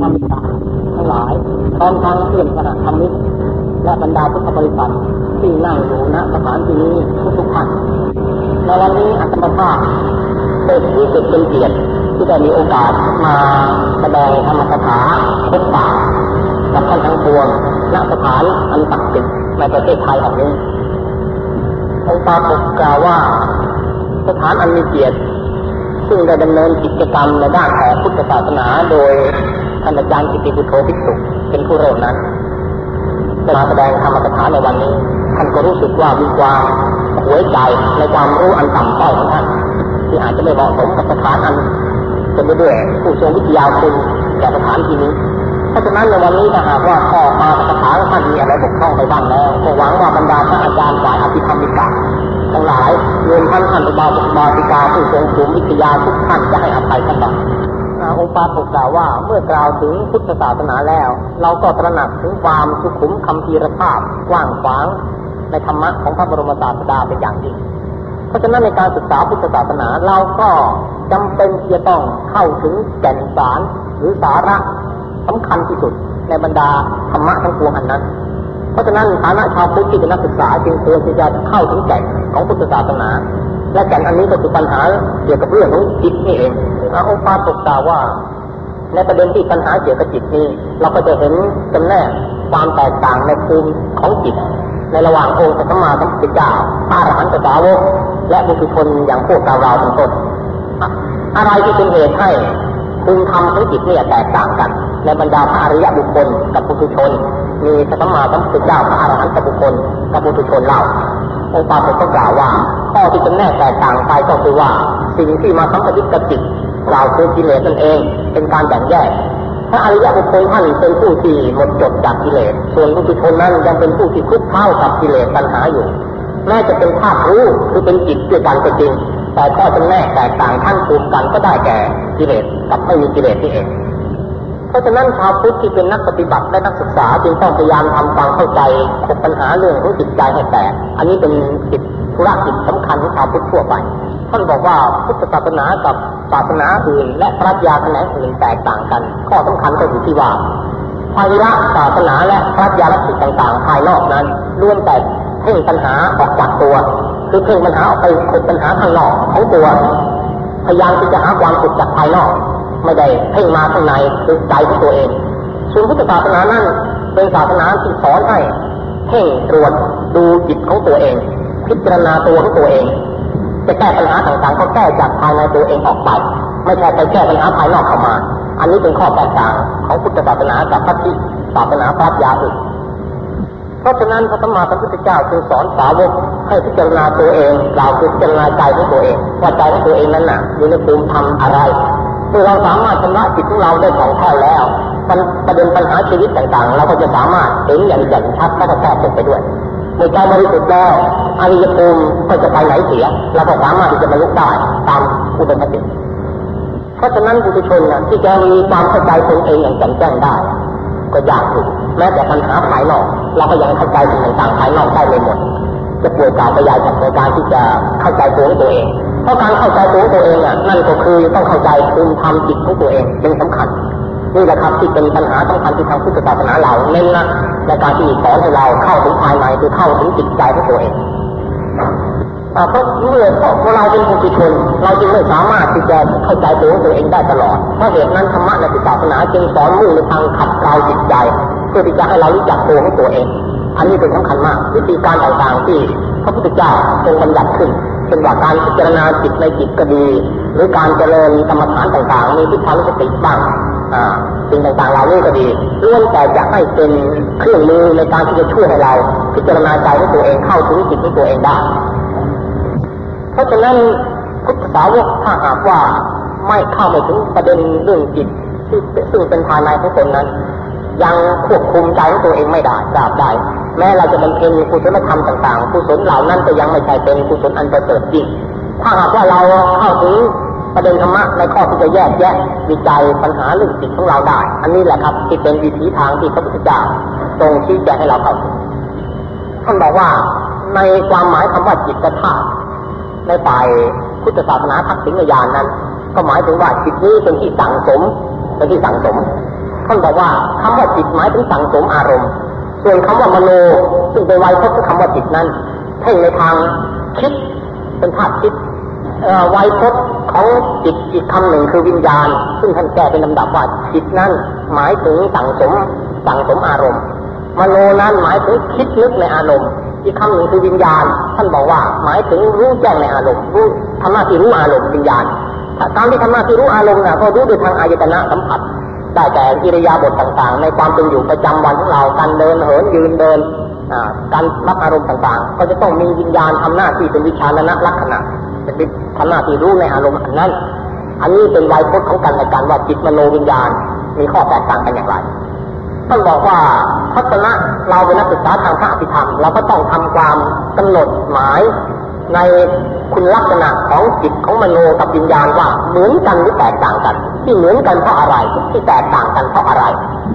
ธรรมดาทั้งหลายพร้อมทั้งเพื่อนคณะธรรมิกและบรรดาพุทธบริษัทที่นั่งอยู่ณสถานที่นี้ทุกๆท่านในวันนี้อัตมาภาพเป็นที่สุดเป็นเกียรติที่ได้มีโอกาสมาแสดงธรรมกถาพบปะกับท่านทั้งปวงณสถานอันศักดิ์สิทธิ์ในประเทศไทยแห่งนี้องค์ปาปกกล่าวว่าสถานอันมีเกียรติซึ่งได้ดำเนินกิจกรรมในด้านของพุทธศาสนาโดย ท่านอาจารย์กิติพุทโธภิกษุเป็นผู้เริ่มนั้นมาแสดงธรรมกถาในวันนี้ ท่านก็รู้สึกว่ามีความหวยใจในความรู้อันต่ำต้อยของท่าน ที่อาจจะไม่เหมาะสมกับสถานอันเป็นไปด้วยผู้ทรงวิทยาคุณแก่สถานที่นี้เพราะฉะนั้นในวันนี้ถ้าหากว่าข้อมาสถานท่านมีอะไรบกพร่องไปบ้างแล้วก็หวังว่าบรรดาท่านอาจารย์ฝ่ายอภิธรรมิกาทั้งหลายรวมทั้งท่านอุบาสกบาติกาผู้ทรงภูมิวิทยาทุกท่านจะให้อภัยท่านบ้าง องค์ปาถกกล่าวว่าเมื่อกล่าวถึงพุทธศาสนาแล้ว เราก็ตระหนักถึงความสุขุมคำพีรภาพกว้างขวางในธรรมะของพระบรมศาสดาเป็นอย่างยิ่งเพราะฉะนั้นในการศึกษาพุทธศาสนาเราก็จำเป็นที่จะต้องเข้าถึงแก่นสารหรือสาระสำคัญที่สุดในบรรดาธรรมะทั้งปวงอันนั้น เพราะฉะนั้นฐานะชาวพุทธที่เป็นนักศึกษาจึงควรที่จะเข้าถึงแก่นของพุทธศาสนา และแก่นอันนี้ก็คือปัญหาเกี่ยวกับเรื่องของจิตนี่เององค์ปาตกกล่าวว่า ในประเด็นที่ปัญหาเกี่ยวกับจิตนี้ เราก็จะเห็นจำแนกความแตกต่างในภูมิของจิต ในระหว่างองค์สัมมาสัมพุทธเจ้าพระอรหันตสาวกและบุคคลอย่างพวกเราเราเป็นต้นอะไรที่เป็นเหตุให้ภูมิธรรมของจิตเนี่ยแตกต่างกัน ในบรรดาพระอริยบุคคลกับบุคคลมีสัมมาสัมพุทธเจ้าพระอรหันตบุคคลกับบุคคลเล่าองค์ปาถกก็กล่าวว่า ข้อที่จำแนกแตกต่างไปก็คือว่าสิ่งที่มาสัมปยุตกับจิตกล่าคือกิเลสนั่นเอง เป็นการแบ่งแยกพระอริยบุคคลท่านเป็นผู้ที่หมดจดจากกิเลส ส่วนบุคคลนั้นยังเป็นผู้ที่คุกเข้ากับกิเลสปัญหาอยู่ แม้จะเป็นธาตุรู้คือเป็นจิตด้วยกันก็จริง แต่ข้อจำแนกแตกต่างท่านภูมิกันก็ได้แก่กิเลสกับไม่มีกิเลสนี่เอง เพราะฉะนั้นชาวพุทธที่เป็นนักปฏิบัติและนักศึกษาจึงต้องพยายามทำความเข้าใจขบปัญหาเรื่องของจิตใจให้แตก อันนี้เป็นกิจ ธุรกิจสำคัญของชาวพุทธทั่วไป ท่านบอกว่าพุทธศาสนากับศาสนาอื่น และปรัชญาแขนงอื่นแตกต่างกัน ข้อสำคัญก็อยู่ที่ว่าภายละศาสนาและปรัชญาลัทธิต่างๆ ภายนอกนั้นล้วนแต่เพ่งปัญหาออกจากตัว คือเพ่งปัญหาออกไปขุดปัญหาข้างนอกของตัวพยายามที่จะหาความสุขจากภายนอก ไม่ได้เพ่งมาข้างในคือใจของตัวเองส่วนพุทธศาสนานั้นเป็นศาสนาที่สอนให้เพ่งตรวจดูจิตของตัวเอง พิจารณาตัวของตัวเอง จะแก้ปัญหาต่างๆก็แก้จากภายในตัวเองออกไป ไม่ใช่ไปแก้ปัญหาภายนอกเข้ามา อันนี้เป็นข้อแตกต่างของพุทธศาสนากับพัทธิศาสนาปรัชญาอื่นเพราะฉะนั้นพระสัมมาสัมพุทธเจ้าจึงสอนสาวกให้พิจารณาตัวเองกล่าคือพิจารณาใจของตัวเองว่าใจของตัวเองนั้นน่ะอยู่ในภูมิธรรมอะไรเมื่อเราสามารถชำระจิตของเราได้ของแท้แล้วประเด็นปัญหาชีวิตต่างๆ เราก็จะสามารถเห็นอย่างแจ่มชัดและก็แก้ตกไปด้วย เมื่อใจบริสุทธิ์แล้วอริยภูมิก็จะไปไหนเสียเราก็สามารถที่จะบรรลุได้ตามอุดมคติเพราะฉะนั้นบุตรชนนะที่จะมีความเข้าใจตนเองอย่างแจ่มแจ้งได้ ก็ยากอยู่แม้แต่ปัญหาภายนอก เราก็ยังเข้าใจสิ่งต่างๆภายนอกได้ไม่หมด จะป่วยกล่าวไปยายจากในการที่จะเข้าใจตัวของตัวเอง เพราะการเข้าใจตัวของตัวเองอะนั่นก็คือต้องเข้าใจภูมิธรรมจิตของตัวเองเป็นสำคัญนี่แหละครับที่เป็นปัญหาสำคัญที่ทางพุทธศาสนาเราเน้นนะ ในการที่สอนให้เราเข้าถึงภายในคือเข้าถึงจิตใจของตัวเองเพราะเมื่อพวกเราเป็นผู้ชนเราจึงไม่สามารถที่จะเข้าใจตัวของตัวเองได้ตลอดเพราะเหตุนั้นธรรมะในศาสนาจึงสอนมุ่งในทางขัดเกลาจิตใจ เพื่อที่จะให้เรารู้จักตัวของตัวเอง อันนี้เป็นสำคัญมากวิธีการต่างๆที่พระพุทธเจ้าทรงบัญญัติขึ้น เช่นว่าการพิจารณาจิตในจิตก็ดี หรือการเจริญกรรมฐานต่างๆ มีทิฏฐานสติบ้างสิ่งต่างๆเหล่านี้ก็ดีล้วนแต่จะให้เป็นเครื่องมือในการที่จะช่วยให้เรา พิจารณาใจของตัวเองเข้าถึงจิตของตัวเองได้ เพราะฉะนั้นพุทธสาวกถ้าหากว่าไม่เข้าไปถึงประเด็นเรื่องจิตที่ซึ่งเป็นภายในของตนนั้น ยังควบคุมใจของตัวเองไม่ได้ทราบได้ แม้เราจะบำเพ็ญกุศลธรรมต่างๆกุศลเหล่านั้นก็ยังไม่ใช่เป็นกุศลอันประเสริฐจริงถ้าหากว่าเราเข้าถึงประเด็นธรรมะในข้อที่จะแยกแยะวิจัยปัญหาเรื่องจิตของเราได้ อันนี้แหละครับที่เป็นวิถีทางที่พระพุทธเจ้าทรงชี้แจงให้เราเข้าถึงท่านบอกว่าในความหมายคำว่าจิตธาตุในฝ่ายพุทธศาสนาทักษิณญาณนั้น ก็หมายถึงว่าจิตนี้เป็นที่สั่งสมเป็นที่สั่งสม ท่านบอกว่าคำว่าจิตหมายถึงสั่งสมอารมณ์ ส่วนคำว่ามโนซึ่งเป็นไวยพจน์ของคำว่าจิตนั้นเพ่งในทางคิดเป็นธาตุคิดไวยพจน์ของจิตอีกคำหนึ่งคือวิญญาณ ซึ่งท่านแก้เป็นลำดับว่าจิตนั้นหมายถึงสั่งสมสั่งสมอารมณ์ มโนนั้นหมายถึงคิดนึกในอารมณ์ อีกคำหนึ่งคือวิญญาณ ท่านบอกว่าหมายถึงรู้แจ้งในอารมณ์รู้ทำหน้าที่รู้อารมณ์วิญญาณตามที่ทำหน้าที่รู้อารมณ์นะก็รู้โดยทางอายตนะสัมผัส ได้แก่กิริยาบทต่างๆ ในความเป็นอยู่ประจำวันของเราการเดินเหินยืนเดินการรับอารมณ์ต่างๆ ก็จะต้องมีวิญญาณทำหน้าที่เป็นวิชาณนะลักษณะเป็นทำหน้าที่รู้ในอารมณ์อันนั้น อันนี้เป็นไวยพจน์ของกันในการว่าจิตมโนวิญญาณมีข้อแตกต่างกันอย่างไรท่านบอกว่าทัศนะเราเป็นนักศึกษาทางพระอภิธรรมเราก็ต้องทำความกำหนดหมายใน คุณลักษณะของจิตของมโนกับวิญญาณว่าเหมือนกันหรือแตกต่างกัน ที่เหมือนกันเพราะอะไร ที่แตกต่างกันเพราะอะไร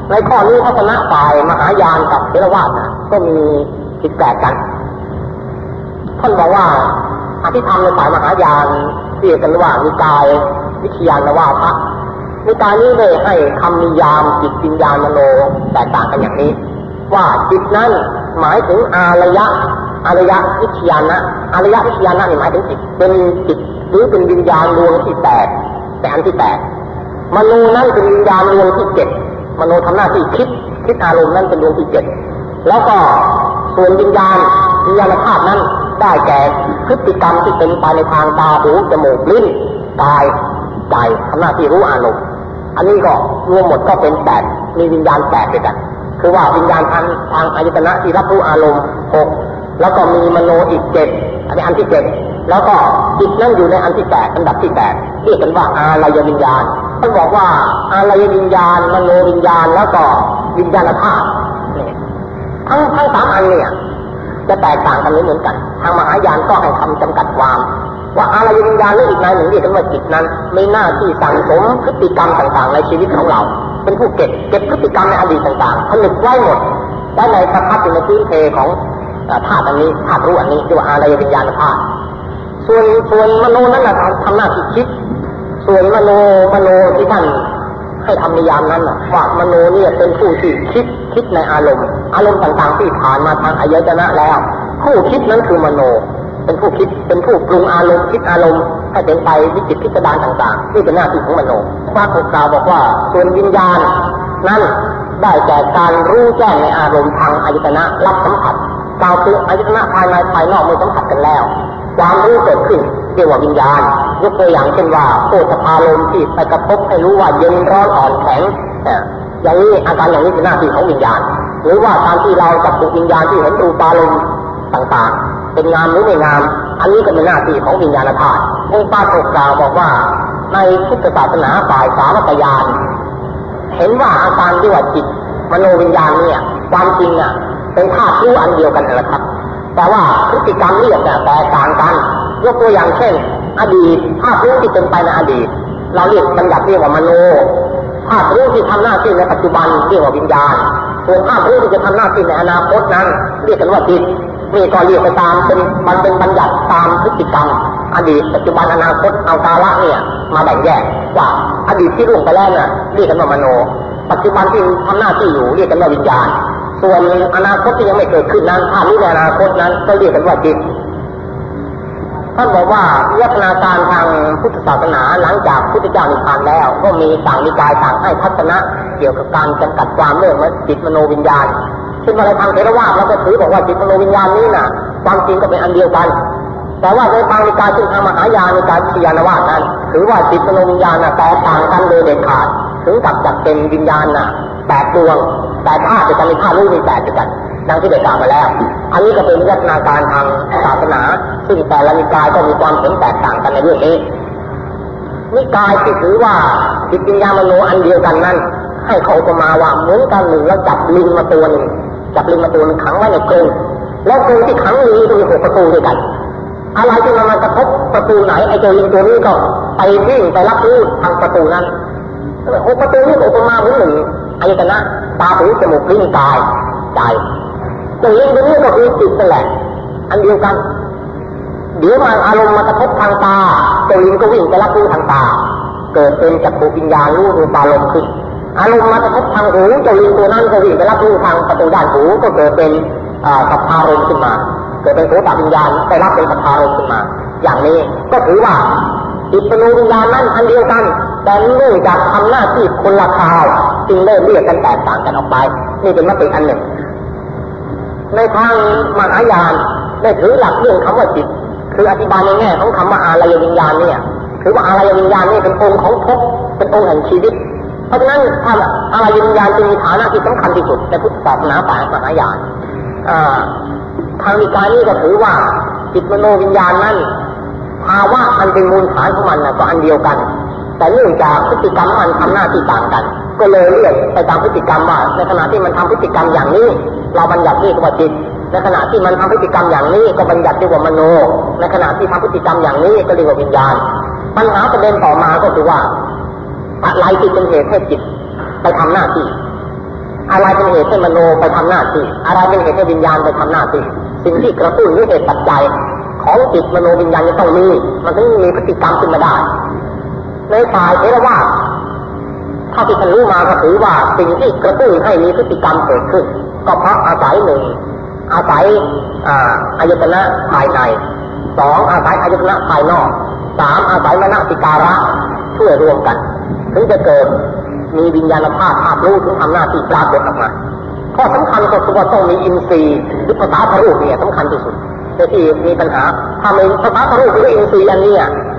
ในข้อนี้ทัศนะฝ่ายมหายานกับเทรวาสก็มีจิตแตกกันท่านบอกว่าอภิธรรมในฝ่ายมหายานเรียกกันว่ามีกายวิทยานวาทะในการนี้ได้ให้คำนิยามจิตวิญญาณมโนแตกต่างกันอย่างนี้ ว่าจิตนั้นหมายถึงอารยะ อารยะวิทยานะอารยะวิทยานะนี่หมายถึงจิตเป็นจิตหรือเป็นวิญญาณดวงที่แตกแต่อันที่แตกมโนนั้นเป็นวิญญาณดวงที่เจ็ดมโนทำหน้าที่คิดคิดอารมณ์นั้นเป็นดวงที่เจ็ดแล้วก็ส่วนวิญญาณวิญญาณธาตุนั้นได้แก่พฤติกรรมที่เป็นไปในทางตาหูจมูกลิ้นกายใจทำหน้าที่รู้อารมณ์อันนี้ก็รวมหมดก็เป็นแปดมีวิญญาณแปดด้วยกัน คือว่าวิญญาณทางทางอายตนะที่รับรู้อารมณ์หก แล้วก็มีมโนอีกเจ็ดอันนี้อันที่เจ็ดแล้วก็จิตนั่งอยู่ในอันที่แปดอันดับที่แปดเรียกกันว่าอารยวิญญาณท่านบอกว่าอารยวิญญาณ มโนวิญญาณแล้วก็วิญญาณธาตุทั้งทั้งสามอันเนี่ยจะแตกต่างกันไม่เหมือนกัน ทางมหายานก็ให้คำจำกัดความ ว่าอะไรวิญญาณหรืออีกนายหนึ่งเรียกกันว่าจิตนั้นมีหน้าที่สั่งสมพฤติกรรมต่างๆ ในชีวิตของเรา เป็นผู้เก็บเก็บพฤติกรรมในอดีตต่างๆผลึกไว้หมดได้ในสภาพอยู่ในพื้นเพของ ธาตุอันนี้ธาตุรู้อันนี้เรียกว่าอะไรวิญญาณธาตุส่วนส่วนมโนนั้นนะทำหน้าที่คิด ส่วนมโนมโนที่ท่านให้ทำนิยามนั้นว่ามโนเนี่ยเป็นผู้ที่คิดคิดในอารมณ์ อารมณ์ต่างๆที่ผ่านมาทางอายตนะแล้ว ผู้คิดนั้นคือมโน เป็นผู้คิดเป็นผู้ปรุงอารมณ์คิดอารมณ์ให้เป็นไปวิจิตพิจารณาต่างๆนี่เป็นหน้าที่ของมโนพระพุทธาบอกว่าส่วนวิญญาณ นั้นได้แก่การรู้แจ้งในอารมณ์ทางอายตนะรับสัมผัส กล่าคืออายตนะภายในภายนอกมือสัมผัสกันแล้ว ความรู้เกิดขึ้นเรียกว่าวิญญาณ ยกตัวอย่างเช่นว่าโคตรพาลมที่ไปกระทบให้รู้ว่าเย็นร้อนอ่อนแข็งอย่างนี้อาการอย่างนี้เป็นหน้าที่ของวิญญาณ หรือว่าการที่เราจับตุวิญญาณที่เห็นรูปาลมต่างๆ เป็นงามหรือไม่งาม อันนี้ก็เป็นหน้าที่ของวิญญาณธาตุองค์ป้าตกกล่าวบอกว่า ในพุทธศาสนาฝ่ายสามัตยานเห็นว่าอาการที่ว่าจิตมโนวิญญาณเนี่ยความจริงอะ เป็นธาตุรู้อันเดียวกันนะครับ แต่ว่าพฤติกรรมเรียกแต่แตกต่างกัน ยกตัวอย่างเช่น อดีตธาตุรู้ที่เป็นไปในอดีต เราเรียกบัญญัติเรียกว่ามโนธาตุรู้ที่ทำหน้าที่ในปัจจุบันเรียกว่าวิญญาณส่วนธาตุรู้ที่จะทำหน้าที่ในอนาคตนั้น เรียกกันว่าจิตนี่ก็เรียกไปตามเป็นมันเป็นบัญญัติตามพฤติกรรม อดีตปัจจุบันอนาคตเอากาละเนี่ย มาแบ่งแยกว่าอดีตที่ล่วงไปแล้วเนี่ยเรียกกันว่ามโน ปัจจุบันที่ทำหน้าที่อยู่เรียกกันว่าวิญญาณ ส่วนอนาคตที่ยังไม่เกิดขึ้นนั้นภาพนี้ในอนาคตนั้นก็เรียกกันว่าจิตท่านบอกว่าวิวัฒนาการทางพุทธศาสนาหลังจากพุทธเจ้านิพพานแล้ว ก็มีต่างนิกายต่างให้ทัศนะ เกี่ยวกับการจำกัดความเรื่องจิตมโนวิญญาณซึ่งในทางเทรวาสเราก็ถือบอกว่าจิตมโนวิญญาณนี้น่ะ ความจริงก็เป็นอันเดียวกัน แต่ว่าในทางนิกายซึ่งทางมหายานในการวิทยานวาสนั้นถือว่าจิตมโนวิญญาณน่ะแตกต่างกันโดยเด็ดขาด ถึงกับจัดเป็นวิญญาณน่ะแปดดวงแต่ธาตุจะมีธาตุรู้มีแปดกันดังที่ได้กล่าวมาแล้ว อันนี้ก็เป็นวิทยาการทางศาสนา ซึ่งแต่ละนิกายก็มีความเห็นแตกต่างกันในเรื่องนี้ นิกายที่ถือว่าจิตวิญญาณมโนอันเดียวกันนั้น ให้เขาประมาว่าเหมือนกันหนึ่งแล้วจับลิงมาตัวหนึ่งจับลิงมาตัวนึงขังไว้ในกรงแล้วกรงที่ขังลิงก็มีหกประตูด้วยกัน อะไรที่มันมากระทบประตูไหนไอ้ตัวลิงตัวนี้ก็ไปวิ่งไปรับรู้ทางประตูนั้น หกประตูนี้อุปมาเหมือนหนึ่งอายตนะตาหูจมูกลิ้นกายใจตัวลิงตัวนี้ก็คือจิตนั่นแหละ อันเดียวกัน เดี๋ยวมันอารมณ์มากระทบทางตาตัวลิงก็วิ่งไปรับรู้ทางตา เกิดเป็นจักรวิญญาณรู้ดูตาลมขึ้นอารมณ์มากระทบทางหูเจ้าลิงตัวนั้นก็วิ่งไปรับรู้ทางประตูด้านหูก็เกิดเป็นสัพพารมณ์ขึ้นมา เกิดเป็นโสตวิญญาณไปรับเป็นสัพพารมณ์ขึ้นมา อย่างนี้ก็ถือว่าจิตปนุวิญญาณนั้นอันเดียวกัน แต่เนื่องจากทำหน้าที่คนละคราวจึงเริ่มเรียกกันแตกต่างกันออกไป นี่เป็นมติอันหนึ่ง ในทางมหายานได้ถือหลักเรื่องคำว่าจิต คืออธิบายในแง่ของคำว่าอารยวิญญาณเนี่ยถือว่าอารยวิญญาณนี่เป็นองค์ของภพเป็นองค์แห่งชีวิต เพราะฉะนั้นถ้าอารยวิญญาณจะมีฐานะที่สำคัญที่สุดในพุทธศาสนาฝ่ายมหายานทางวิการนี้ก็ถือว่าจิตมโนวิญญาณนั้นภาวะอันเป็นมูลฐานของมันก็อันเดียวกัน แต่เนื่องจากพฤติกรรมมันทำหน้าที่ต่างกัน ก็เลยเรียกไปตามพฤติกรรมว่า ในขณะที่มันทำพฤติกรรมอย่างนี้ เราบัญญัติเรียกว่าจิต ในขณะที่มันทำพฤติกรรมอย่างนี้ก็บัญญัติเรียกว่ามโน ในขณะที่ทำพฤติกรรมอย่างนี้ก็เรียกว่าวิญญาณ ปัญหาประเด็นต่อมาก็คือว่าอะไรที่เป็นเหตุให้จิตไปทำหน้าที่ อะไรเป็นเหตุให้มโนไปทำหน้าที่ อะไรเป็นเหตุให้วิญญาณไปทำหน้าที่ สิ่งที่กระตุ้นหรือเหตุปัจจัยของจิตมโนวิญญาณจะต้องมี มันถึงมีพฤติกรรมขึ้นมาได้ ในฝ่ายเทรวาถ้าที่ฉันรู้มาก็ถือว่าสิ่งที่กระตุ้นให้มีพฤติกรรมเกิดขึ้น ก็เพราะอาศัยหนึ่งอาศัยอายตนะภายในสองอาศัยอายตนะภายนอกสามอาศัยมณสิการะช่วยรวมกัน ถึงจะเกิดมีวิญญาณภาพภาพรู้ถึงทำหน้าที่ปรากฏออกมาข้อสำคัญก็คือว่าต้องมีอินทรีย์หรือภาษาพระรูปเนี่ยสำคัญที่สุดในที่มีปัญหาถ้าไม่ภาษาพระรูปหรืออินทรีย์อันนี้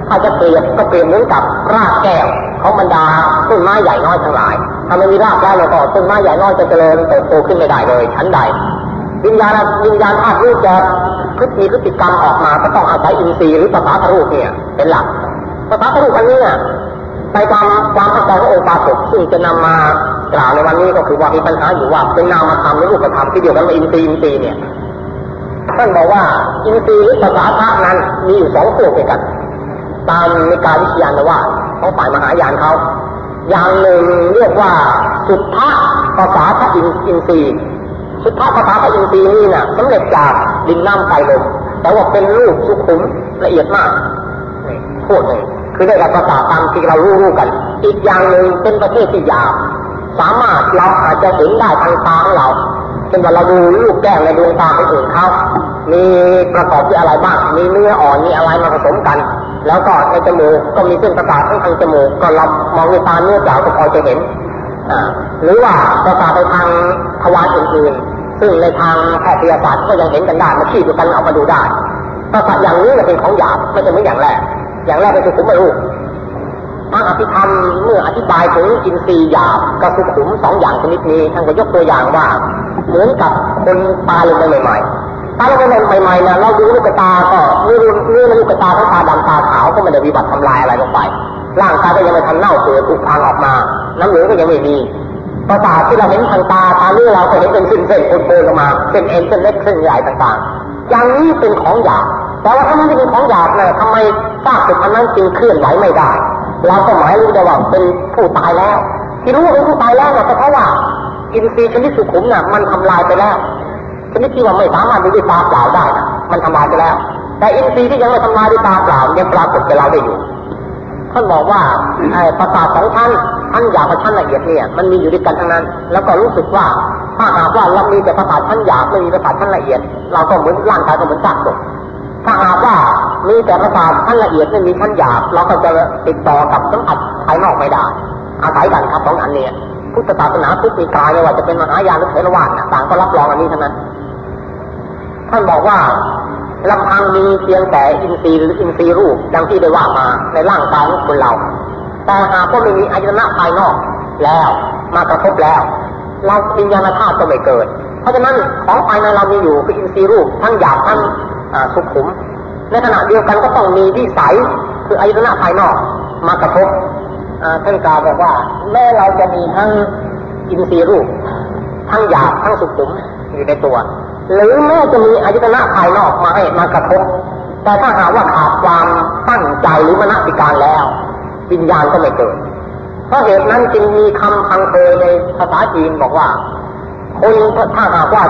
ถ้าจะเปรียบก็เปรียบเหมือนกับรากแก้วของบรรดาต้นไม้ใหญ่น้อยทั้งหลาย ถ้าไม่มีรากแล้วเราก็ต้นไม้ใหญ่น้อยจะเจริญเติบโตขึ้นไม่ได้เลยชั้นใด วิญญาณวิญญาณธาตุรู้จะพฤติพฤติกรรมออกมาก็ต้องอาศัยอินทรีย์หรือภาษาพรูปเนี่ย เป็นหลักภาษาพรูปอันนี้ไปตามความเข้าใจขององค์ปาสกซึ่งจะนำมากล่าวในวันนี้ก็คือว่ามีปัญหาอยู่ว่าเป็นนามธรรมหรือรูปธรรมที่เดียวกันว่าอินทรีย์อินทรีย์เนี่ยท่านบอกว่าอินทรีย์หรือภาษาพระนั้นมีอยู่สองพวกด้วยกัน ตามในการวิทยานว่าเของฝ่ายมหายานเขาอย่างหนึ่งเรียกว่าสุทธะภาษาพระอินอินทรีย์สุทธะภาษาพระอินทรีย์นี่น่ะสำเร็จจากดินน้ำไฟลมแต่ว่าเป็นรูปสุขุมละเอียดมากพูดเลยคือได้รับภาษาตามที่เรารู้รู้กัน อีกอย่างหนึ่งเป็นประเทศที่ยาวสามารถเราอาจจะเห็นได้ทางตาของเราเช่นว่าเราดูลูกแก้วในดวงตาคนอื่นเขามีประกอบที่อะไรบ้าง มีเนื้ออ่อน มีอะไรมาผสมกัน แล้วก็ในจมูกก็มีเส้นประสาททั้งทางจมูกก็เรามองในตาเนื้อเปล่าก็พอจะเห็นหรือว่าประสาทไปทางทวารอื่นๆ ซึ่งในทางแพทยศาสตร์ก็ยังเห็นกันได้มาขี้ดูกันเอามาดูได้ประสาทอย่างนี้เป็นของหยาบไม่ใช่เหมือนอย่างแรก อย่างแรกเป็นสุขุมรูปพระอภิธรรมเมื่ออธิบายถึงอินทรีย์หยาบกับสุขุมสองอย่างชนิดนี้ท่านก็ยกตัวอย่างว่าเหมือนกับคนตาลงไปใหม่ๆ ตาลงไปใหม่ๆนะเราดูลูกตาก็เนื้อเนื้อลูกตาทั้งตาดำตาขาวก็ไม่ได้วิบัติทำลายอะไรลงไป ร่างกายก็ยังไม่ทันเน่าเปื่อยผุพังออกมา น้ำเหลืองก็ยังไม่มีประสาทที่เราเห็นทางตาตาเนื้อเราก็เห็นเป็นเส้นเส้นโคนๆออกมาเส้นเอ็นเส้นเล็กเส้นใหญ่ต่างๆ อย่างนี้เป็นของหยาบแต่ว่าถ้ามันเป็นของหยาบเนะทำไมซากศพอันนั้นจึงเคลื่อนไหวไม่ได้ เราก็หมายรู้ได้ว่าเป็นผู้ตายแล้ว ที่รู้ว่าเป็นผู้ตายแล้วนะเพราะว่าอินทรีย์ชนิดสุขุมน่ะมันทำลายไปแล้ว ชนิดที่ว่าไม่สามารถดูด้วยตาเปล่าได้นะมันทำลายไปแล้ว แต่อินทรีย์ที่ยังไม่ทำลายด้วยตาเปล่ายังปรากฏแก่เราได้อยู่ท่านบอกว่าไอ้ประสาทสองชั้นชั้นหยาบกับชั้นละเอียดเนี่ยมันมีอยู่ด้วยกันทั้งนั้น แล้วก็รู้สึกว่าถ้าหากว่าเรามีแต่ประสาทชั้นหยาบไม่มีประสาทชั้นละเอียด เราก็เหมือนร่างกายก็เหมือนซากศพถ้าหากว่ามีแต่ประสาทชั้นละเอียดไม่มีชั้นหยาบเราก็จะติดต่อกับสัมผัสภายนอกไม่ได้อาศัยกันครับสองอันเนี้พุทธศาสนาพุทธิกายไม่ว่าจะเป็นมหายานหรือเทรวาสต่างก็รับรองอันนี้ทั้งนั้น ท่านบอกว่าลำพังมีเพียงแต่อินทรีย์หรืออินทรีย์รูปดังที่ได้ว่ามาในร่างกายของคนเรา แต่หากว่าไม่มีอายตนะภายนอกแล้วมากระทบแล้ว เราวิญญาณธาตุก็ไม่เกิด เพราะฉะนั้นของภายในเรามีอยู่คืออินทรีย์รูปทั้งหยาบทั้งสุขุม ในขณะเดียวกันก็ต้องมีวิสัยคืออายตนะภายนอกมากระทบท่านกล่าวบอกว่าแม้เราจะมีทั้งอินทรีย์รูป ทั้งหยาบทั้งสุขุมอยู่ในตัว หรือแม้จะมีอายตนะภายนอกมาให้มากระทบ แต่ถ้าหากว่าขาดความตั้งใจหรือมนสิการแล้ววิญญาณก็ไม่เกิด เพราะเหตุนั้นจึงมีคำพังเคยในภาษาจีนบอกว่า คนถ้าหากว่า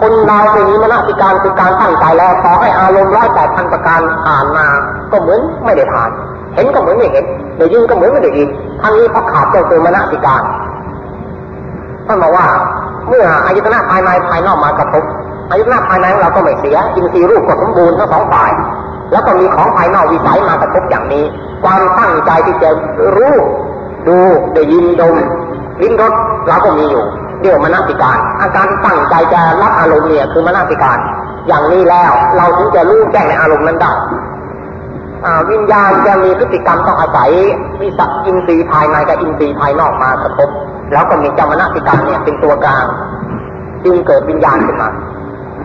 คนเราเป็นนี้มนสิการคือการตั้งใจแล้วขอให้อารมณ์ร้อยแปดพันประการผ่านมาก็เหมือนไม่ได้ผ่าน เห็นก็เหมือนไม่เห็นได้ยินก็เหมือนไม่ได้ยินทั้งนี้เพราะขาดเจ้าตัวมนสิการท่านบอกว่าเมื่ออายตนะภายในภายนอกมากระทบ อายตนะภายในเราก็ไม่เสียอินทรีย์รูปก็สมบูรณ์ทั้งสองฝ่าย แล้วก็มีของภายนอกวิสัยมากระทบอย่างนี้ ความตั้งใจที่จะรู้ดูได้ยินดมลิ้นรสเราก็มีอยู่เรียกมนสิการ อาการตั้งใจจะรับอารมณ์เนี่ยคือมนสิการ อย่างนี้แล้วเราถึงจะรู้แจ้งในอารมณ์นั้นได้วิญญาณจะมีพฤติกรรมต้องอาศัยมีสัตอินทรีย์ภายในกับอินทรีย์ภายนอกมากระทบ แล้วก็มีจามนสิการเนี่ยเป็นตัวกลางจึงเกิดวิญญาณขึ้นมา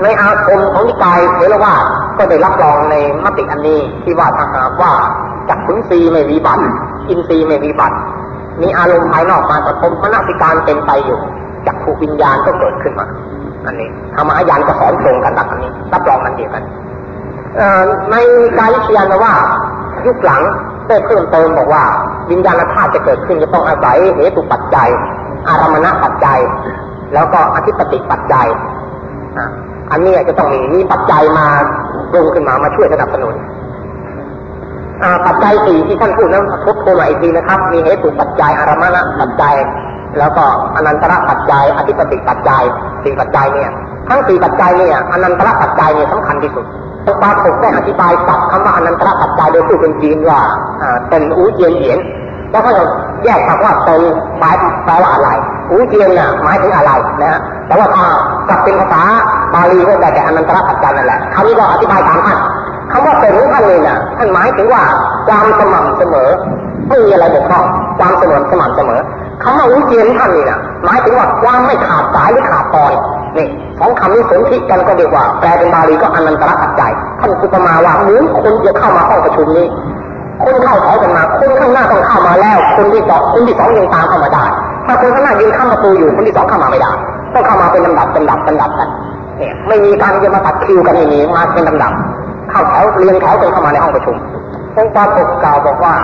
ในอาคมของนิกายเทรวาก็ได้รับรองในมติอันนี้ที่ว่าถ้าหากว่าจักขุนซีไม่มีบัตอินทรีย์ไม่มีบัตมีอารมณ์ภายนอกมากระทบมนสิการเป็นไปอยู่จักผูวิญญาณก็เกิดขึ้นมา อันนี้ธรรมะยานก็สอนตรงกันแบบนี้ รับรองมันเดียวกันในกายวิทยานว่า ยุคหลังได้เพิ่มเติมบอกว่า วิญญาณธาตุจะเกิดขึ้นจะต้องอาศัยเหตุปัจจัย อารมณปัจจัย แล้วก็อธิปติปัจจัย อันนี้จะต้องมีมีปัจจัยมาปรุงขึ้นมามาช่วยสนับสนุนปัจจัยสี่ที่ท่านพูดนั้นทบทวนมาอีกทีนะครับ มีเหตุปัจจัยอารมณะปัจจัย แล้วก็อนันตระปัจจัย อธิปติปัจจัยสี่ปัจจัยเนี่ย ทั้งสี่ปัจจัยเนี่ยอนันตระปัจจัยเนี่ยสำคัญที่สุดพระบาทกได้อธิบายศัพท์คำว่าอนันตระปัจจัยโดยพูดเป็นจีนว่าเป็นอูเจียนเหยียน แล้วก็จะแยกคำว่าเป็นหมายแปลว่าอะไรอูเจียนน่ะหมายถึงอะไรนะฮะแต่ว่าถ้ากลับเป็นภาษาบาลีก็ได้แต่อนันตระปัจจัยนั่นแหละคำนี้ก็อธิบายตามท่านคำว่าเป็นของท่านนี่น่ะท่านหมายถึงว่าความสม่ำเสมอไม่มีอะไรบกพร่องความสมอสม่ำเสมอคำว่าอูเจียนท่านนี่น่ะหมายถึงว่าความไม่ขาดสายหรือขาดตอนนี่สองคำนี้สนธิกันก็เรียกว่า แปลเป็นบาลีก็อนันตระปัจจัยท่านสุปมาว่าเหมือนคนจะเข้ามาห้องประชุมนี้ คนเข้าแถวกันมาคนข้างหน้าต้องเข้ามาแล้ว คนที่สองคนที่สองยังตามเข้ามาได้ ถ้าคนข้างหน้ายืนข้ามประตูอยู่คนที่สองเข้ามาไม่ได้ต้องเข้ามาเป็นลำดับเป็นลำดับเป็นลำดับกันเนี่ยไม่มีการจะมาตัดคิวกันอย่างนี้มาเป็นลำดับ เข้าแถวเรียงแถวกันเข้ามาในห้องประชุมองค์ปาปกกล่าวบอกว่า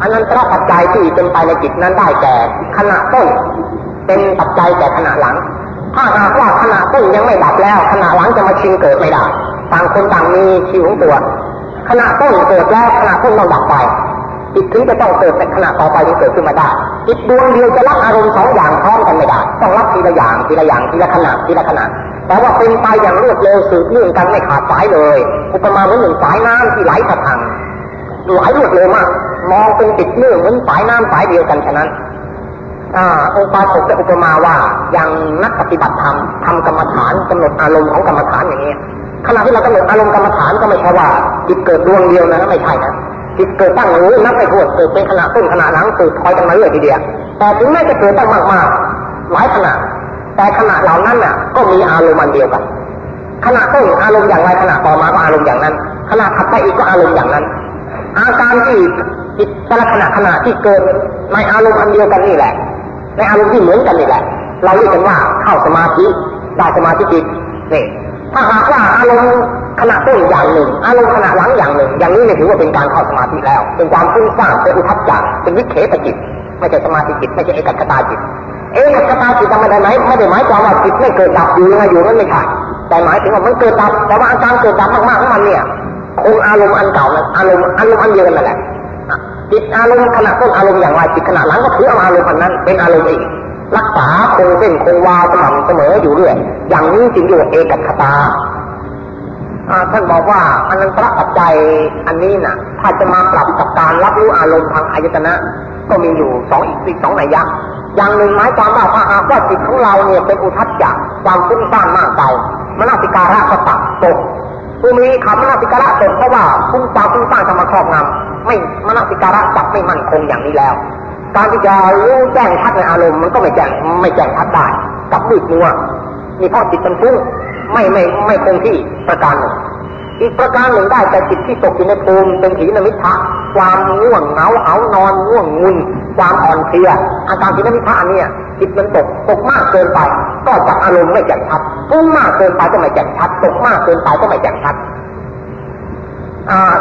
อันนั้นตระปัจจัยที่เป็นไปในจิตนั้นได้แก่ขณะต้น เป็นปัจจัยแก่ขณะหลัง ถ้าหากว่าขณะต้นยังไม่ดับแล้วขณะหลังจะมาชิงเกิดไม่ได้ต่างคนต่างมีชีวิตของตัว ขณะต้นเกิดแล้วขณะต้นต้องดับไปจิตถึงจะต้องเกิดในขณะต่อไปที่เกิดขึ้นมาได้จิตดวงเดียวจะรับอารมณ์สองอย่างพร้อมกันไม่ได้ ต้องรับทีละอย่างทีละอย่างทีละขณะทีละขณะแต่ว่าเป็นไปอย่างรวดเร็วสืบเนื่องกันไม่ขาดสายเลยอุปมาเหมือนหนึ่งสายน้ำที่ไหลสะพังไหลรวดเร็วมากมองเป็นติดเนื่องเหมือนสายน้ำสายเดียวกันฉะนั้นองค์ปาถกได้อุปมาว่าอย่างนักปฏิบัติธรรมทำกรรมฐานกำหนดอารมณ์ของกรรมฐานอย่างนี้ ขณะที่เรากำหนดอารมณ์กรรมฐานก็ไม่ใช่ว่าจิตเกิดดวงเดียวนะไม่ใช่นะจิตเกิดตั้งรู้นับไปทั่วเกิดเป็นขณะต้นขณะหลังสืบคอยกันมาเรื่อยทีเดียวแต่ถึงแม้จะเกิดตั้งมากๆหลายขณะแต่ขณะเหล่านั้นน่ะ ก็มีอารมณ์มันเดียวกันขณะต้นอารมณ์อย่างไรขณะต่อมาก็อารมณ์อย่างนั้น ขณะถัดไปอีกก็อารมณ์อย่างนั้น อาการที่จิตแต่ละขณะขณะที่เกิดในอารมณ์อันเดียวกันนี่แหละ ในอารมณ์ที่เหมือนกันนี่แหละ เราเรียกกันว่าเข้าสมาธิได้สมาธิจิตนี่ ถ้าหากว่าอารมณ์ขณะต้นอย่างหนึ่ง อารมณ์ขณะหลังอย่างหนึ่ง อย่างนี้เนี่ยถือว่าเป็นการเข้าสมาธิแล้ว เป็นความฟุ้งซ่านเป็นอุทัศจักเป็นวิเคปจิต ไม่ใช่สมาธิจิต ไม่ใช่เอกคตาจิต เอกคตาจิตทำไมได้ไหมไม่ได้หมายความว่าจิตไม่เกิดดับอยู่ยังไงอยู่นั่นไม่ใช่แต่หมายถึงว่ามันเกิดดับแต่ว่าอาการเกิดดับมากๆของมันเนี่ยคงอารมณ์อันเก่านั้นอารมณ์อารมณ์อันเดียวกันนั่นแหละจิตอารมณ์ขณะต้นอารมณ์อย่างไรจิตขณะหลังก็ถืออารมณ์อันนั้น เป็นอารมณ์อีก รักษาคงเส้นคงวาสม่ำเสมออยู่เรื่อยอย่างนี้จึงเรียกเอกคตาท่านบอกว่าอนันตระปัจจัยอันนี้นะ่ะ ถ้าจะมาปรับกับการรับรู้อารมณ์ทางอายตนะ ก็มีอยู่สองอีกอีกสองนัยยะอย่างหนึ่งหมายความว่าถ้าหากว่าจิตของเราเนี่ยเป็นอุทัศจักความฟุ้งซ่านมากไปมนาสิการะก็ตักตกผู้มีคำมนาสิการะตกเพราะว่าฟุ้งซ่านฟุ้งซ่านจะมาครอบงำไม่มนาสิการะจับไม่มั่นคงอย่างนี้แล้ว การที่จะรู้แจ้งชัดในอารมณ์มันก็ไม่แจ้งไม่แจ้งชัดได้กับมืดมัวนี่เพราะจิตมันฟุ้งไม่ไม่ไม่คงที่ประการหนึ่งอีกประการหนึ่งได้แต่จิตที่ตกอยู่ในภูมิเป็นถีนมิทะความง่วงเหงาเอานอนง่วงงุนความอ่อนเพลียอาการถีนมิทะอันนี้จิตมันตกตกมากเกินไป ก็จับอารมณ์ไม่แจ่มชัดฟุ้งมากเกินไปก็ไม่แจ่มชัด ตกมากเกินไปก็ไม่แจ่มชัด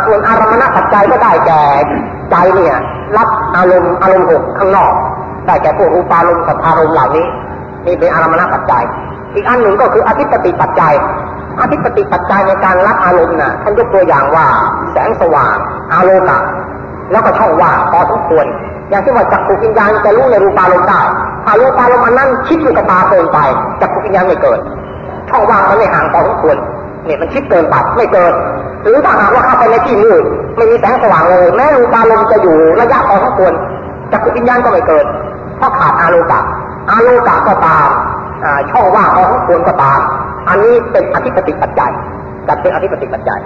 ส่วนอารมณปัจจัยก็ได้แก่ใจเนี่ย รับอารมณ์อารมณ์หกข้างนอก ได้แก่พวกรูปารมณ์สัทธารมณ์เหล่านี้นี่เป็นอารมณปัจจัย อีกอันหนึ่งก็คืออธิปติปัจจัยอธิปติปัจจัยในการรับอารมณ์น่ะท่านยกตัวอย่างว่า แสงสว่าง อารมณ์แล้วก็ช่องว่างพอสมควรอย่างที่ว่าจักรปุกิญญาณจะรู้ในรูปารมณ์ได้ถ้ารูปารมณ์อันนั้นชิดอยู่กับตาเกินไปจักรวิญญาณไม่เกิดช่องว่างมันไม่ห่างพอสมควรเนี่ยมันชิดเกินไปไม่เกิด หรือถ้าหากว่าเข้าไปในที่มืดไม่มีแสงสว่างเลย แม้รูปารมณ์จะอยู่ระยะพอสมควรจักรวิญญาณก็ไม่เกิดเพราะขาดอาโลกะอาโลกะก็ตามช่องว่างพอสมควรก็ตาม อันนี้เป็นอธิปติปัจจัยจัดเป็นอธิปติปัจจัย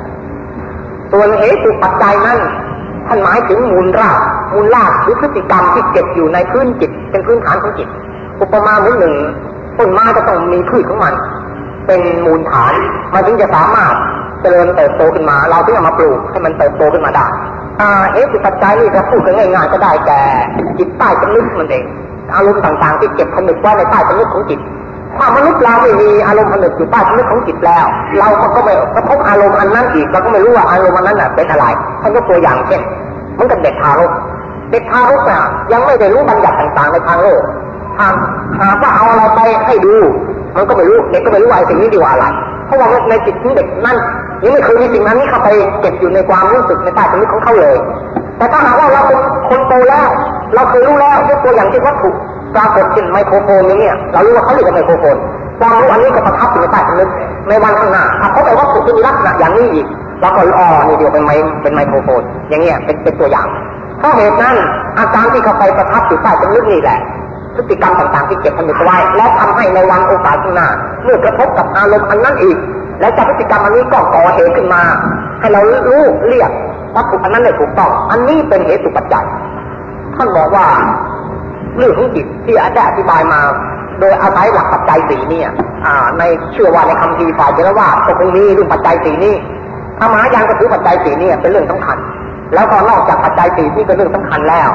ส่วนเหตุปัจจัยนั้นท่านหมายถึงมูลรากมูลรากหรือพฤติกรรมที่เก็บอยู่ในพื้นจิต เป็นพื้นฐานของจิต อุปมาเหมือนหนึ่งต้นไม้ก็ต้องมีพืชของมัน เป็นมูลฐานมันถึงจะสามารถ เจริญเติบโตขึ้นมา เราถึงเอามาปลูกให้มันเติบโตขึ้นมาได้เหตุปัจจัยนี่จะพูดกันง่ายๆก็ได้แก่จิตใต้สำนึกมันเองอารมณ์ต่างๆ ที่เก็บผนึกไว้ในใต้สำนึกของจิตถ้ามนุษย์เราไม่มีอารมณ์ผนึกอยู่ใต้สำนึกของจิตแล้ว เราก็ไม่กระทบอารมณ์อันนั้นอีกเราก็ไม่รู้ว่าอารมณ์อันนั้นเป็นอะไรท่านก็ตัวอย่างเช่นมันกับเด็กทารกเด็กทารกเนี่ยยังไม่ได้รู้บัญญัติต่างๆในทางโลกทางหากว่าเอาเราไปให้ดู มันก็ไม่รู้เด็กก็ไม่รู้ว่าสิ่งนี้ดีกว่าอะไรเพราะว่าในจิตของเด็กนั่น ยังไม่เคยมีสิ่งนั้นนี้เข้าไปเก็บอยู่ในความรู้สึกในใต้สำนึกของเขาเลย แต่ถ้าหากว่าเราเป็นคนโตแล้ว เราเคยรู้แล้วยกตัวอย่างที่วัตถุปรากฏเป็นไมโครโฟนนี้เนี่ยเรารู้ว่าเขาเรียกว่าไมโครโฟนความรู้อันนี้ก็ประทับอยู่ในใต้สำนึกในวันข้างหน้าถ้าเขาไปวัตถุที่มีลักษณะอย่างนี้อีกเราก็อ๋อนี่เดียวเป็นไมเป็นไมโครโฟน อย่างเงี้ยเป็นเป็นตัวอย่างเพราะเหตุนั้นอาการที่เขาไปประทับอยู่ใต้สำนึกนี่แหละพฤติกรรมต่างๆที่เก็บผนึกไว้และทำให้ในวันโอกาสข้างหน้าเมื่อกระทบกับอารมณ์อันนั้นอีก แล้วจากพฤติกรรมอันนี้ก็ก่อเหตุขึ้นมา ให้เรารู้เรียกวัตถุอันนั้นเลยถูกต้อง อันนี้เป็นเหตุปัจจัย ท่านบอกว่าเรื่องของจิตที่อาจารย์อธิบายมา โดยอาศัยหลักปัจจัยสีเนี่ยในเชื่อว่าในคำทีฝ่ายเจรว่าก็คงมีเรื่องปัจจัยสีนี้ถ้ามายังก็ถือปัจจัยสีนี่เป็นเรื่องสำคัญ แล้วก็นอกจากปัจจัยสีนี่เป็นเรื่องสำคัญแล้ว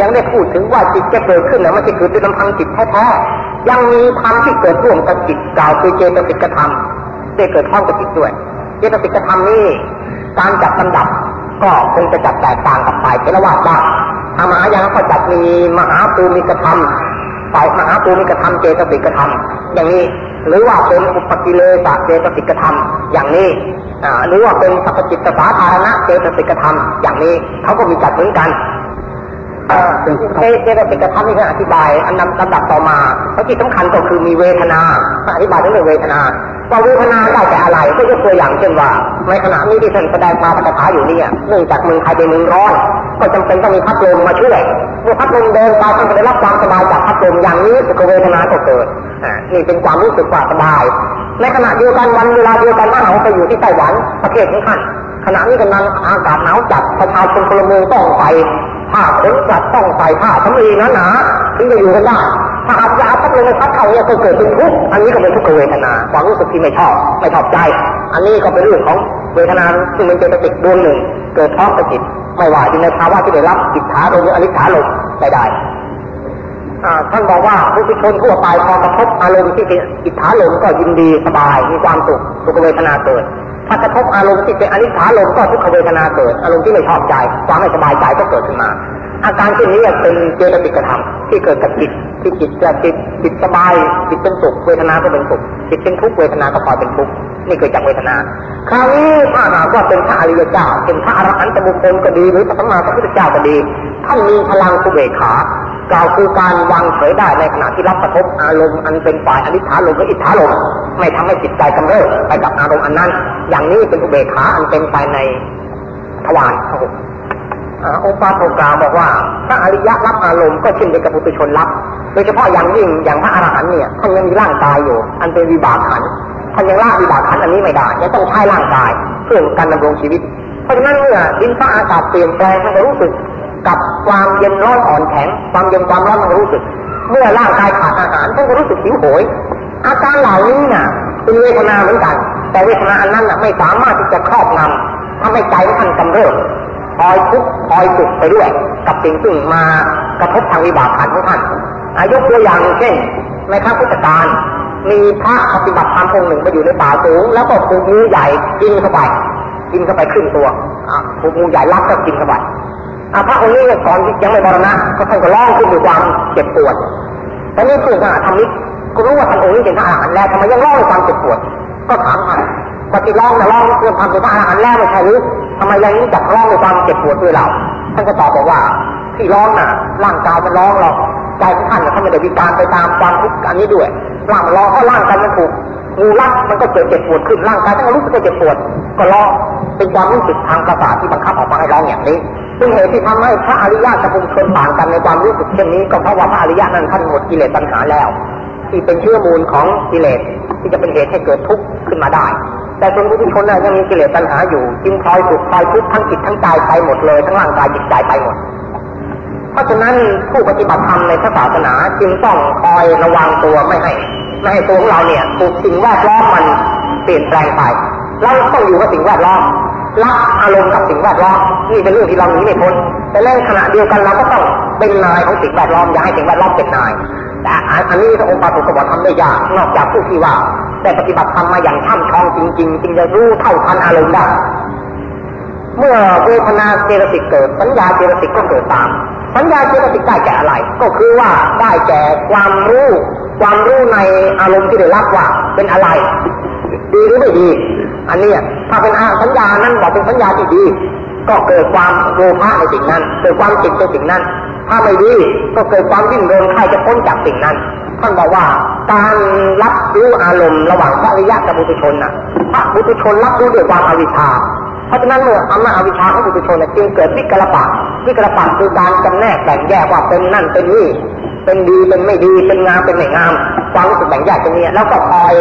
ยังได้พูดถึงว่าจิตจะเกิดขึ้นแล้วมันจะเกิดด้วยลำพังจิตแท้ๆยังมีธรรมที่เกิดร่วมกับจิตกล่าวคือเจตสิกธรรม ได้เกิดพร้อมกับจิตด้วยเจตสิกธรรมนี่การจัดลำดับก็คงจะจัดแตกต่างกับฝ่ายเทรวาสบ้างธรรมะยังก็จัดมีมหาภูมิกธรรมฝ่ายมหาภูมิกธรรมเจตสิกธรรมอย่างนี้ หรือว่าเป็นอุปกิเลสเจตสิกธรรมอย่างนี้หรือว่าเป็นสัพจิตสาธารณะเจตสิกธรรมอย่างนี้เขาก็มีจัดเหมือนกันเจตสิกธรรมนี่คืออธิบายอันนำลำดับต่อมาเพราะที่สำคัญก็คือมีเวทนา อธิบายเรื่องเวทนา ว่าเวทนาได้แต่อะไรก็ยกตัวอย่างเช่นว่า ในขณะนี้ที่ท่านแสดงมาพัฒนาอยู่เนี่ยเนื่องจากเมืองไทยเป็นเมืองร้อน ก็จำเป็นต้องมีพัดลมมาช่วยเมื่อพัดลมเดินไปท่านก็ได้รับความสบายจากพัดลมอย่างนี้สุขเวทนาก็เกิดนี่เป็นความรู้สึกว่าสบาย ในขณะเดียวกันวันเวลาเดียวกันถ้าเราไปอยู่ที่ไต้หวันประเทศของท่านขณะนี้กำลังอากาศหนาวจัดประชาชนพลเมืองต้องใส่ผ้าขนสัตว์ต้องใส่ผ้าสำลีนะหนาถึงจะอยู่กันได้ ถ้าหากยาพัดลมในพัดเข้าเนี่ยก็เกิดเป็นทุกข์อันนี้ก็เป็นทุกขเวทนาความรู้สึกที่ไม่ชอบไม่ชอบใจ อันนี้ก็เป็นเรื่องของเวทนาซึ่งเป็นเจตสิกดวงหนึ่ง เกิดพร้อมกับจิตไม่ว่าอยู่ในภาวะที่ได้รับจิตฐานหรืออริฐาลมได้ได้ท่านบอกว่าผู้ที่ชนทั่วไปพอกระทบอารมณ์ที่เป็นอิทธาลมก็ยินดีสบายมีความสุขสุขเวทนาเกิดถ้ากระทบอารมณ์ที่เป็นอนิจฐาลมก็ทุกขเวทนาเกิดอารมณ์ที่ไม่ชอบใจความไม่สบายใจก็เกิดขึ้นมา อาการเช่นนี้เป็นเจตสิกธรรมที่เกิดกับจิตที่จิตจะจิตจิตสบายจิตเป็นสุขเวทนาก็เป็นสุขจิตเป็นทุกข์เวทนาก็พอยเป็นทุกข์นี่เกิดจากเวทนา คราวนี้ถ้าหากว่าเป็นพระอริยเจ้า เป็นพระอรหันตบุคคลก็ดีหรือพระสัมมาสัมพุทธเจ้าก็ดีท่านมีพลังสุเบขากล่าวคือการวางเฉยได้ในขณะที่รับกระทบอารมณ์อันเป็นฝ่ายอนิจฐาลมหรืออิทธาลมไม่ทำให้จิตใจกำเริบไปกับอารมณ์อันนั้น อย่างนี้เป็นอุเบกขาอันเป็นไปในทวารพระ องค์ปาโตกาบอกว่าพระอริยะรับอารมณ์ก็เช่นเดียวกับปุถุชนรับ โดยเฉพาะอย่างยิ่งอย่างพระอรหันต์เนี่ยท่านยังมีร่างกายอยู่ อันเป็นวิบากขันท่านยังละวิบากขันอันนี้ไม่ได้ยังต้องใช้ร่างกายเพื่อการดำรงชีวิต เพราะฉะนั้นเมื่อดินฟ้าอากาศเปลี่ยนแปลงท่านจะรู้สึกกับความเย็นร้อนอ่อนแข็งความเย็นความร้อนมันรู้สึก เมื่อร่างกายขาดอาหารท่านก็รู้สึกหิวโหย อาการเหล่านี้น่ะเป็นเวทนาเหมือนกัน แต่เวทนาอันนั้นน่ะไม่สามารถที่จะครอบงำทำให้ใจท่านกำเริบ คอยทุกข์คอยสุขไปด้วย กับสิ่งซึ่งมากระทบทางวิบากขันของท่านอายุตัวอย่างเช่นในข้าพุทธการมีพระปฏิบัติธรรมองค์หนึ่งไปอยู่ในป่าสูง แล้วก็ถูกงูใหญ่กินเข้าไป กินเข้าไปครึ่งตัวถูกงูใหญ่ลักก็กินเข้าไปพระองค์นี้ก่อนที่ยังไม่บรณะก็ท่านก็ร้องขึ้นด้วยความเจ็บปวดแต่นี่คือพระธรรมิกก็รู้ว่าท่านองค์นี้เป็นพระอรหันต์แล้วทำไมยังร้องด้วยความเจ็บปวด ก็ถามท่านปฏิร้องนะร้องเรื่องทำเป็นพระอรหันต์แล้วไม่ใช่หรือ ทำไมยังรู้จักร้องด้วยความเจ็บปวดด้วยเราท่านก็ตอบบอกว่า ที่ร้องน่ะ ร่างกายมันร้องหรอกใจของท่านเขาไม่ได้วิการไปตามความทุกข์อันนี้ด้วยร่างรอเขาะร่างกายมันถูกงูรัดมันก็เกิดเจ็บปวดขึ้นร่างกายถ้านรู้สึกเจ็บปวด ก็ร้องเป็นความรู้สึกทางประสาทที่บังคับออกมาให้ร้องอย่างนี้ซึ่งเหตุที่ทำให้พระอริยะกับบุคคลต่างกันในความรู้สึกเช่นนี้ก็เพราะว่าพระอริยะนั้นท่านหมดกิเลสปัญหาแล้ว ที่เป็นเชื้อมูลของกิเลสที่จะเป็นเหตุให้เกิดทุกข์ขึ้นมาได้ แต่ส่วนผู้ชนน่ะยังมีกิเลสปัญหาอยู่จึงพลอยสุขพลอยทุกข์ทั้งจิตทั้งใจไปหมดเลย ทั้งร่างกายจิตใจไปหมด เพราะฉะนั้นผู้ปฏิบัติธรรมในศาสนาจึงต้องคอยระวังตัวไม่ให้ไม่ให้ตัวของเราเนี่ยถูกสิ่งแวดล้อมมันเปลี่ยนแปลงไปเราต้องอยู่กับสิ่งแวดล้อมรักอารมณ์กับสิ่งแวดล้อมนี่เป็นเรื่องที่เราหนีไม่พ้นแต่ในขณะเดียวกันเราก็ต้องเป็นนายของสิ่งแวดล้อมอย่าให้สิ่งแวดล้อมเป็นนาย แต่อันนี้พระองค์ปาสุกบอกทำได้ยากนอกจากผู้ที่ว่าได้ปฏิบัติธรรมมาอย่างช่ำชองจริงๆจึงจะรู้เท่าทันอารมณ์ได้ เมื่อเวทนาเจตสิกเกิด สัญญาเจตสิกก็เกิดตาม สัญญาเจตสิกได้แก่อะไร ก็คือว่าได้แก่ความรู้ ความรู้ในอารมณ์ที่ได้รับว่าเป็นอะไร ดีหรือไม่ดี อันนี้ถ้าเป็นสัญญานั้นบอกเป็นสัญญาที่ดี ก็เกิดความโลภะในสิ่งนั้น เกิดความจิตในสิ่งนั้น ถ้าไม่ดีก็เกิดความดิ้นรนใครจะพ้นจากสิ่งนั้น ท่านบอกว่าการรับรู้อารมณ์ระหว่างพระอริยะกับบุตุชนนะพระบุตุชนรับรู้ด้วยความอวิชชาเพราะฉะนั้นเมื่ออำนาจอวิชชาของบุตุชนจึงเกิดวิกระปะวิกระปะคือการจำแนกแบ่งแยกว่าเป็นนั่นเป็นนี่เป็นดีเป็นไม่ดีเป็นงามเป็นไม่งามความรู้สึกแบ่งแยกตรงนี้แล้วก็คอย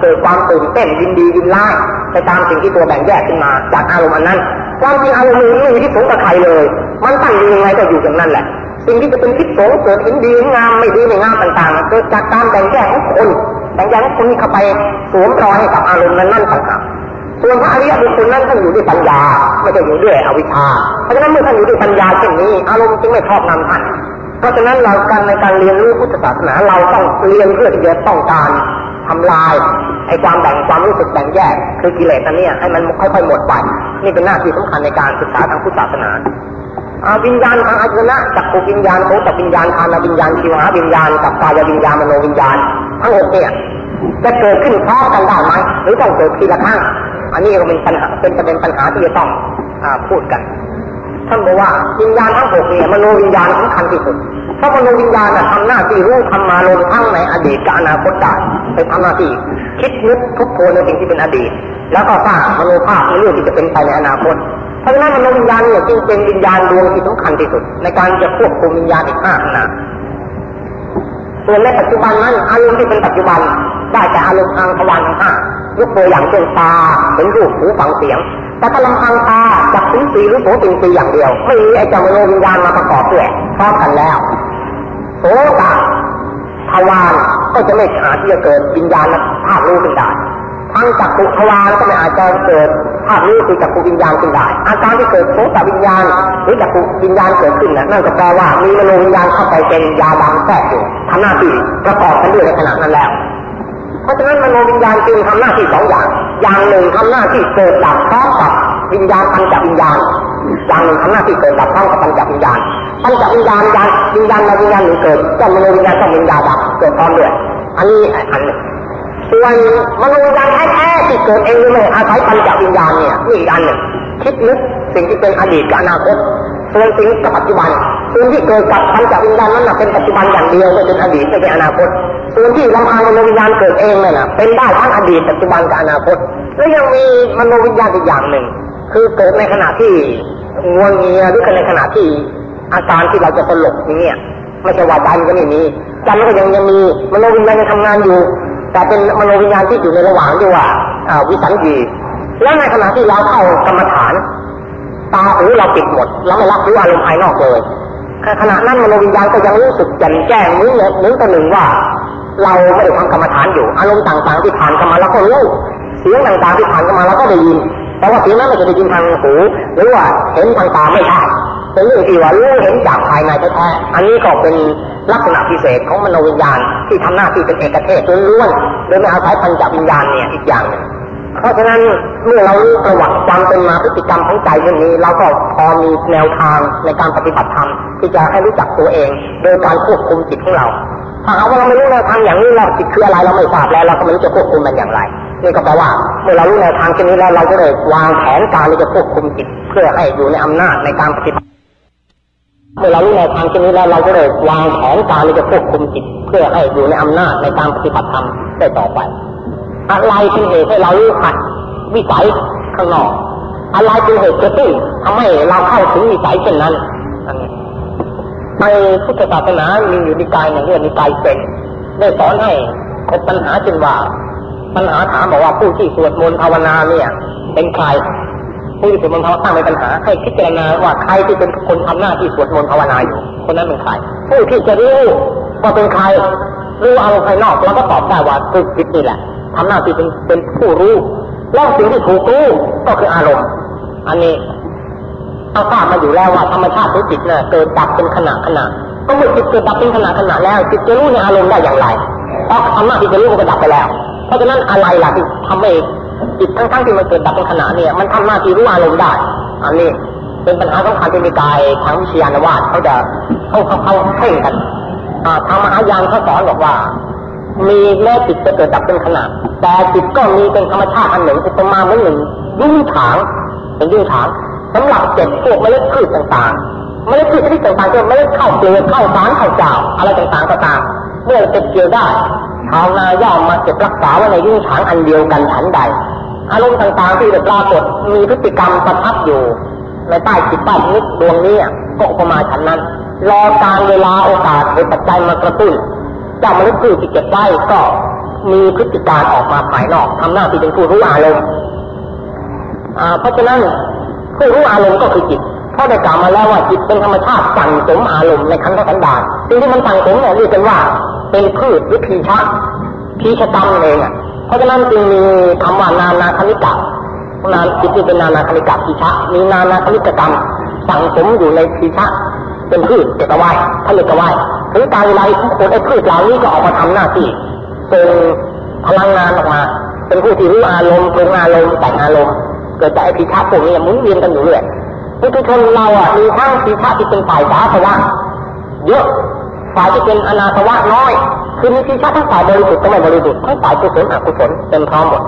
เกิดความตื่นเต้นยินดียินร้ายไปตามสิ่งที่ตัวแบ่งแยกขึ้นมาจากอารมณ์นั้นความจริงอารมณ์นี้ไม่มีที่สงกับใครเลย มันตั้งอยู่ยังไงก็อยู่อย่างนั้นแหละ สิ่งที่จะเป็นพิษสงเกิดเห็นดีงามไม่ดีไม่งามต่างๆเกิดจากการแบ่งแยกของคนแบ่งแยกของคนเข้าไปสวมรอยให้กับอารมณ์นั้นนั่นต่างๆส่วนพระอริยบุคคลนั้นท่านอยู่ด้วยปัญญา ไม่ได้อยู่ด้วยอวิชชา เพราะฉะนั้นเมื่อท่านอยู่ด้วยปัญญาเช่นนี้ อารมณ์จึงไม่ครอบงำท่านเพราะฉะนั้นเราการในการเรียนรู้พุทธศาสนาเราต้องเรียนเพื่อที่จะต้องการทำลายไอ้ความแบ่งความรู้สึกแบ่งแยก คือกิเลสอันนี้ให้มันค่อยๆหมดไปนี่เป็นหน้าที่สำคัญในการศึกษาทางพุทธศาสนา อาวิญญาณทางอาจนะจักรวิญญาณโสตวิญญาณทานวิญญาณชิวหาวิญญาณกับกายวิญญาณมโนวิญญาณ ทั้งหกเนี่ยจะเกิดขึ้นพร้อมกันได้ไหมหรือต้องเกิดทีละครั้งอันนี้ก็เป็นปัญหาเป็นประเด็นปัญหาที่จะต้องอพูดกันท่านบอกว่าวิญญาณทั้งหกเนี่ยมโนวิญญาณสำคัญที่สุดเพราะมโนวิญญาณทำหน้าที่รู้ทำมาลงทั้งในอดีตกับอนาคตได้ไปทำหน้าที่คิดนึกทุกโทนในสิ่งที่เป็นอดีต แล้วก็สร้างมโนภาพในเรื่องที่จะเป็นไปในอนาคต เพราะฉะนั้นมโนวิญญาณเนี่ยจึงเป็นวิญญาณดวงที่สำคัญที่สุด ในการจะควบคุมวิญญาณอีกห้าขนาดส่วนในปัจจุบันนั้นอารมณ์ที่เป็นปัจจุบันได้แต่อารมณ์ทางทวารทั้งห้ายกตัวอย่างเช่นตาเป็นรูปหูฟังเสียง แต่ถ้าลำพังตาจับสิงสีหรือโสติงสีอย่างเดียว ไม่มีไอ้จมโนวิญญาณมาประกอบด้วยพร้อมกันแล้วโสตทวารก็จะไม่อาจที่จะเกิดวิญญาณภาพรู้ขึ้นได้ทั้งจักรุทวารก็ไม่อาจจะเกิด ภาพนี้คือจักรวิญญาณขึ้นได้ อาการที่เกิดโสตวิญญาณ หรือจักรวิญญาณเกิดขึ้นนะนั่นก็แปลว่ามีมโนวิญญาณเข้าไปเป็นยาดำแทรกอยู่ทำหน้าที่ประกอบกันด้วยในขณะนั้นแล้ว เพราะฉะนั้นมโนวิญญาณจึงทำหน้าที่สองอย่าง อย่างหนึ่งทำหน้าที่เกิดดับพร้อมกับวิญญาณปัญจวิญญาณอย่างหนึ่งทำหน้าที่เกิดดับพร้อมกับปัญจวิญญาณปัญจวิญญาณยาวิญญาณในวิญญาณหนึ่งเกิดเจ้ามโนวิญญาณต้องวิญญาณดับเกิดพร้อมด้วยอันนี้อันหนึ่ง ส่วนมโนวิญญาณแท้ๆที่เกิดเองหรือไม่อาศัยปัญจวิญญาณเนี่ยนี่อีกอันหนึ่งคิดนึกสิ่งที่เป็นอดีตกับอนาคตส่วนสิ่งกับปัจจุบันส่วนที่เกิดกับปัญจวิญญาณนั้นเป็นปัจจุบันอย่างเดียวไม่เป็นอดีตไม่เป็นอนาคต ส่วนที่ลำพังมโนวิญญาณเกิดเองนั่นนะเป็นได้ทั้งอดีตปัจจุบันกับอนาคต แล้วยังมีมโนวิญญาณอีกอย่างหนึ่ง คือเกิดในขณะที่งวงเงียหรือในขณะที่อาการที่เราจะตลกอย่เงี้ยไม่ใช่ว่าใจมันก็ไม่มีใจมันก็ยังยังมีมโนวิญญาณยังทำงานอยู่ แต่เป็นมโนวิญญาณที่อยู่ในระหว่างที่ว่าวิสัญญีแล้วในขณะที่เราเข้ากรรมฐานตาหูเราปิดหมดเราไม่รับรู้อารมณ์ภายนอกเลยขณะนั้นมโนวิญญาณก็ยังรู้สึกแจ่มแจ้งนึกนึกตัวหนึ่งว่า เราไม่ได้ทำกรรมฐานอยู่ อารมณ์ต่างๆที่ผ่านเข้ามาเราก็รู้เสียงต่างๆที่ผ่านเข้ามาเราก็ได้ยินแต่ว่าเสียงนั้นไม่ได้ยินทางหูหรือว่าเห็นทางตาไม่ใช่ เป็นเรื่องที่ว่ารู้เห็นจากภายในแท้ๆอันนี้ก็เป็นลักษณะพิเศษของมโนวิญญาณที่ทำหน้าที่เป็นเอกเทศล้วนๆโดยไม่อาศัยปัญจวิญญาณเนี่ยอีกอย่างหนึ่งเพราะฉะนั้นเมื่อเรารู้ประวัติความเป็นมาพฤติกรรมของใจเรื่องนี้ เราก็พอมีแนวทางในการปฏิบัติธรรมที่จะให้รู้จักตัวเอง โดยการควบคุมจิตของเราถ้าหากว่าเราไม่รู้แนวทางอย่างนี้เราจิตคืออะไรเราไม่ทราบแล้วเราก็ไม่รู้จะควบคุมมันอย่างไรนี่ก็แปลว่า เมื่อเรารู้แนวทางเช่นนี้แล้วเราก็เลยวางแผนการที่จะควบคุมจิตเพื่อให้อยู่ในอำนาจในการปฏิบัติ เมื่อเรารู้ในทางเช่นนี้แล้วเราก็เลยวางแผนการที่จะควบคุมจิตเพื่อให้อยู่ในอำนาจในการปฏิบัติธรรมได้ต่อไป อะไรเป็นเหตุให้เราหัดวิสัยข้างนอก อะไรเป็นเหตุกระตุ้นทำให้เราเข้าถึงวิสัยเช่นนั้นในพุทธศาสนามีอยู่ในกายหนึ่งเรื่องในกายเป็นได้สอนให้คนปัญหาจึงว่าปัญหาถามบอกว่าผู้ที่สวดมนต์ภาวนาเนี่ย เป็นใคร ผู้ที่สวดมนต์ภาวนางป็นปัญหา ให้พิจารณาว่าใครที่เป็นคนทำหน้าที่สวดมนต์ภาวนาอยู่คนนั้นเป็นใครผู้ที่จะรู้ว่าเป็นใครรู้อารมณ์ภายนอกเราก็ตอบได้ว่าคือจิตนี่แหละทำหน้าที่เป็นเป็นผู้รู้แล้วสิ่งที่ถูกรู้ก็คืออารมณ์ อันนี้เราทราบมาอยู่แล้วว่าธรรมชาติของจิตเนี่ยเกิดดับเป็นขณะขณะก็เมื่อจิตเกิดดับเป็นขณะขณะแล้วจิตจะรู้ในอารมณ์ได้อย่างไรเพราะธรรมะที่จะรู้มันก็ดับไปแล้ว เพราะฉะนั้นอะไรล่ะที่ทำให้ จิตทั้งๆที่มันเกิดดับเป็นขณะเนี่ยมันทำหน้าที่รู้อารมณ์ได้ อันนี้เป็นปัญหาสำคัญที่มีกายทางวิชยานวาสเขาจะเขาเขาเขาเพ่งกันทางมหายานเขาสอนบอกว่า มีแม้จิตจะเกิดดับเป็นขณะแต่จิตก็มีเป็นธรรมชาติอันหนึ่งอุปมาเหมือนหนึ่งยุ่งถางเป็นยุ่งถางสำหรับเก็บพวกเมล็ดพืชต่างๆเมล็ดพืชชนิดต่างๆก็เมล็ดข้าวเปลือกข้าวสารข้าวเจ้าอะไรต่างๆก็ตามเมื่อเก็บเกี่ยวได้ ชาวนาย่อมมาเก็บรักษาไว้ในยุ่งฉางอันเดียวกันฉันใด อารมณ์ต่างๆที่ได้ปรากฏมีพฤติกรรมประทับอยู่ ในใต้จิตใต้นึกดวงนี้ก็อุปมาฉันนั้น รอการเวลาโอกาสหรือปัจจัยมากระตุ้นเจ้ามนุษย์ผู้ที่เก็บได้ก็มีพฤติการออกมาภายนอกทำหน้าที่เป็นผู้รู้อารมณ์เพราะฉะนั้นผู้รู้อารมณ์ก็คือจิตเพราะได้กล่าวมาแล้วว่าจิตเป็นธรรมชาติสั่งสมอารมณ์ในขันธ์สันดานสิ่งที่มันสั่งสมเนี่ยเรียกกันว่า เป็นพืชหรือพีชะพีชะกรรมเองอะเพราะฉะนั้นจึงมีคำว่านานาคณิกะนานจิตที่เป็นนานาคณิกะพีชะมีนานาคณิกกรรมสั่งสมอยู่ในพีชะเป็นพืชเก็บเอาไว้ผลิตเอาไว้ถึงการเวลาคนไอ้พืชเหล่านี้ก็ออกมาทำหน้าที่ส่งพลังงานออกมา เป็นผู้ที่รู้อารมณ์ปรุงอารมณ์แต่งอารมณ์เกิดจากไอ้พีชะพวกนี้มุนเวียนกันอยู่เรื่อยพุทุชนเราอะมีทั้งพีชะที่เป็นฝ่ายสาสวะเยอะ ฝ่ายที่เป็นอนาสวะน้อย คือมีพีชะทั้งฝ่ายบริสุทธิ์ก็ไม่บริสุทธิ์ทั้งฝ่ายกุศลอกุศลเต็มพร้อมหมด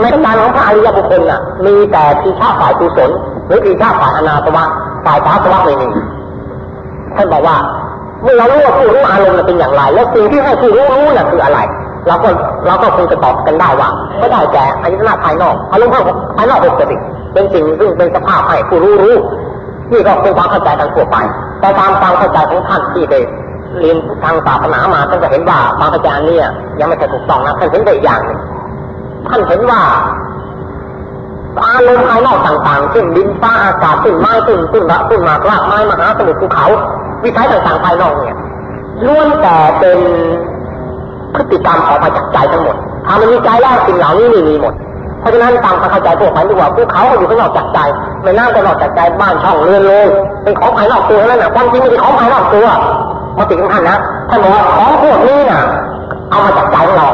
ในตำนานของพระอริยบุคคลน่ะ มีแต่พีชะฝ่ายกุศลหรือพีชะฝ่ายอนาสวะฝ่ายสาสวะไม่มีท่านบอกว่าเมื่อเรารู้ว่าผู้รู้อารมณ์เป็นอย่างไร แล้วสิ่งที่ให้ผู้รู้รู้น่ะคืออะไรเราก็เราก็คงจะตอบกันได้ว่าไม่ได้แก่อายตนะภายนอกอารมณ์ภายนอกปกติเป็นสิ่งซึ่งเป็นสภาพให้ผู้รู้รู้นี่ก็เป็นความเข้าใจทางทั่วไป แต่ตามความเข้าใจของท่านที่ได้ เรียนทางศาสนามาท่านก็เห็นว่าความเข้าใจนี้ยังไม่ใช่ถูกต้องนะท่านเห็นได้อย่างนึงท่านเห็นว่าอารมณ์ภายนอกต่างๆเช่นดินฟ้าอากาศต้นไม้ต้นต้นระต้นมากรากไม้มหาสมุทรภูเขา วิสัยต่างๆภายนอกเนี่ยล้วนแต่เป็นพฤติกรรมออกมาจากใจทั้งหมดถ้ามันมีใจแล้วสิ่งเหล่านี้ม่มีหมด เพราะฉะนั้นตามความเข้าใจพวกไปดีกว่าภูเขาอยู่ข้างนอกจากใจแม่น้ำก็นอกจากใจบ้านช่องเรือนโรงเป็นของภายนอกตัวนั่นแหละความจริงไม่ใช่ของภายนอกตัว มาติดของท่านนะท่านบอกว่าของพวกนี้น่ะ เอามาจากใจของเรา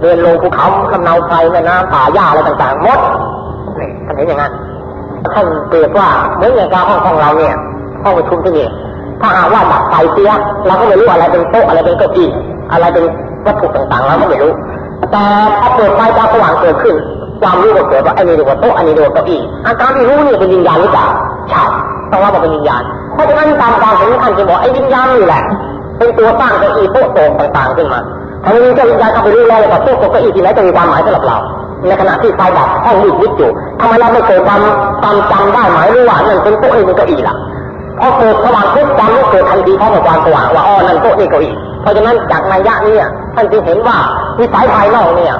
เรือนโรงภูเขาลำเนาไฟแม่น้ำป่าหญ้าอะไรต่างๆหมดนี่ท่านเห็นอย่างนั้นท่านเปรียบว่าเหมือนอย่างการห้องของเราเนี่ยห้องประชุมที่นี่ถ้าหากว่าดับไฟเสียเราก็ไม่รู้อะไรเป็นโต๊ะอะไรเป็นเก้าอี้อะไรเป็นวัตถุต่างๆเราก็ไม่รู้ แต่พอเปิดไฟตาสว่างเกิดขึ้นความรู้ก็เกิดว่าไอ้นี่ดีกว่าโต๊ะอันนี้ดีกว่าเก้าอี้อาการที่รู้นี่เป็นวิญญาณหรือเปล่าใช่ต้องว่าเป็นวิญญาณ เพราะฉะนั้นตามการเห็นท่านจะบอกไอ้วิญญาณนี่แหละ เป็นตัวสร้างเก้าอี้โต๊ะโต๊ะต่างๆขึ้นมาถ้าไม่มีเจ้าวิญญาณเข้าไปรู้แล้วว่าโต๊ะเก้าอี้ที่ไหนจะมีความหมายสำหรับเรา ในขณะที่ไฟดับห้องมืดมิดอยู่ทำไมเราไม่เกิดความความจำได้หมายรู้ว่านั่นเป็นโต๊ะนี่เป็นเก้าอี้ล่ะพอเกิดสว่างปุ๊บความรู้เกิดทันทีเพราะกับความสว่างว่าอ๋อนั่นโต๊ะนี่เก้าอี้เพราะฉะนั้นจากนัยยะนี้ท่านจึงเห็นว่าวิสัยภายนอกเนี่ย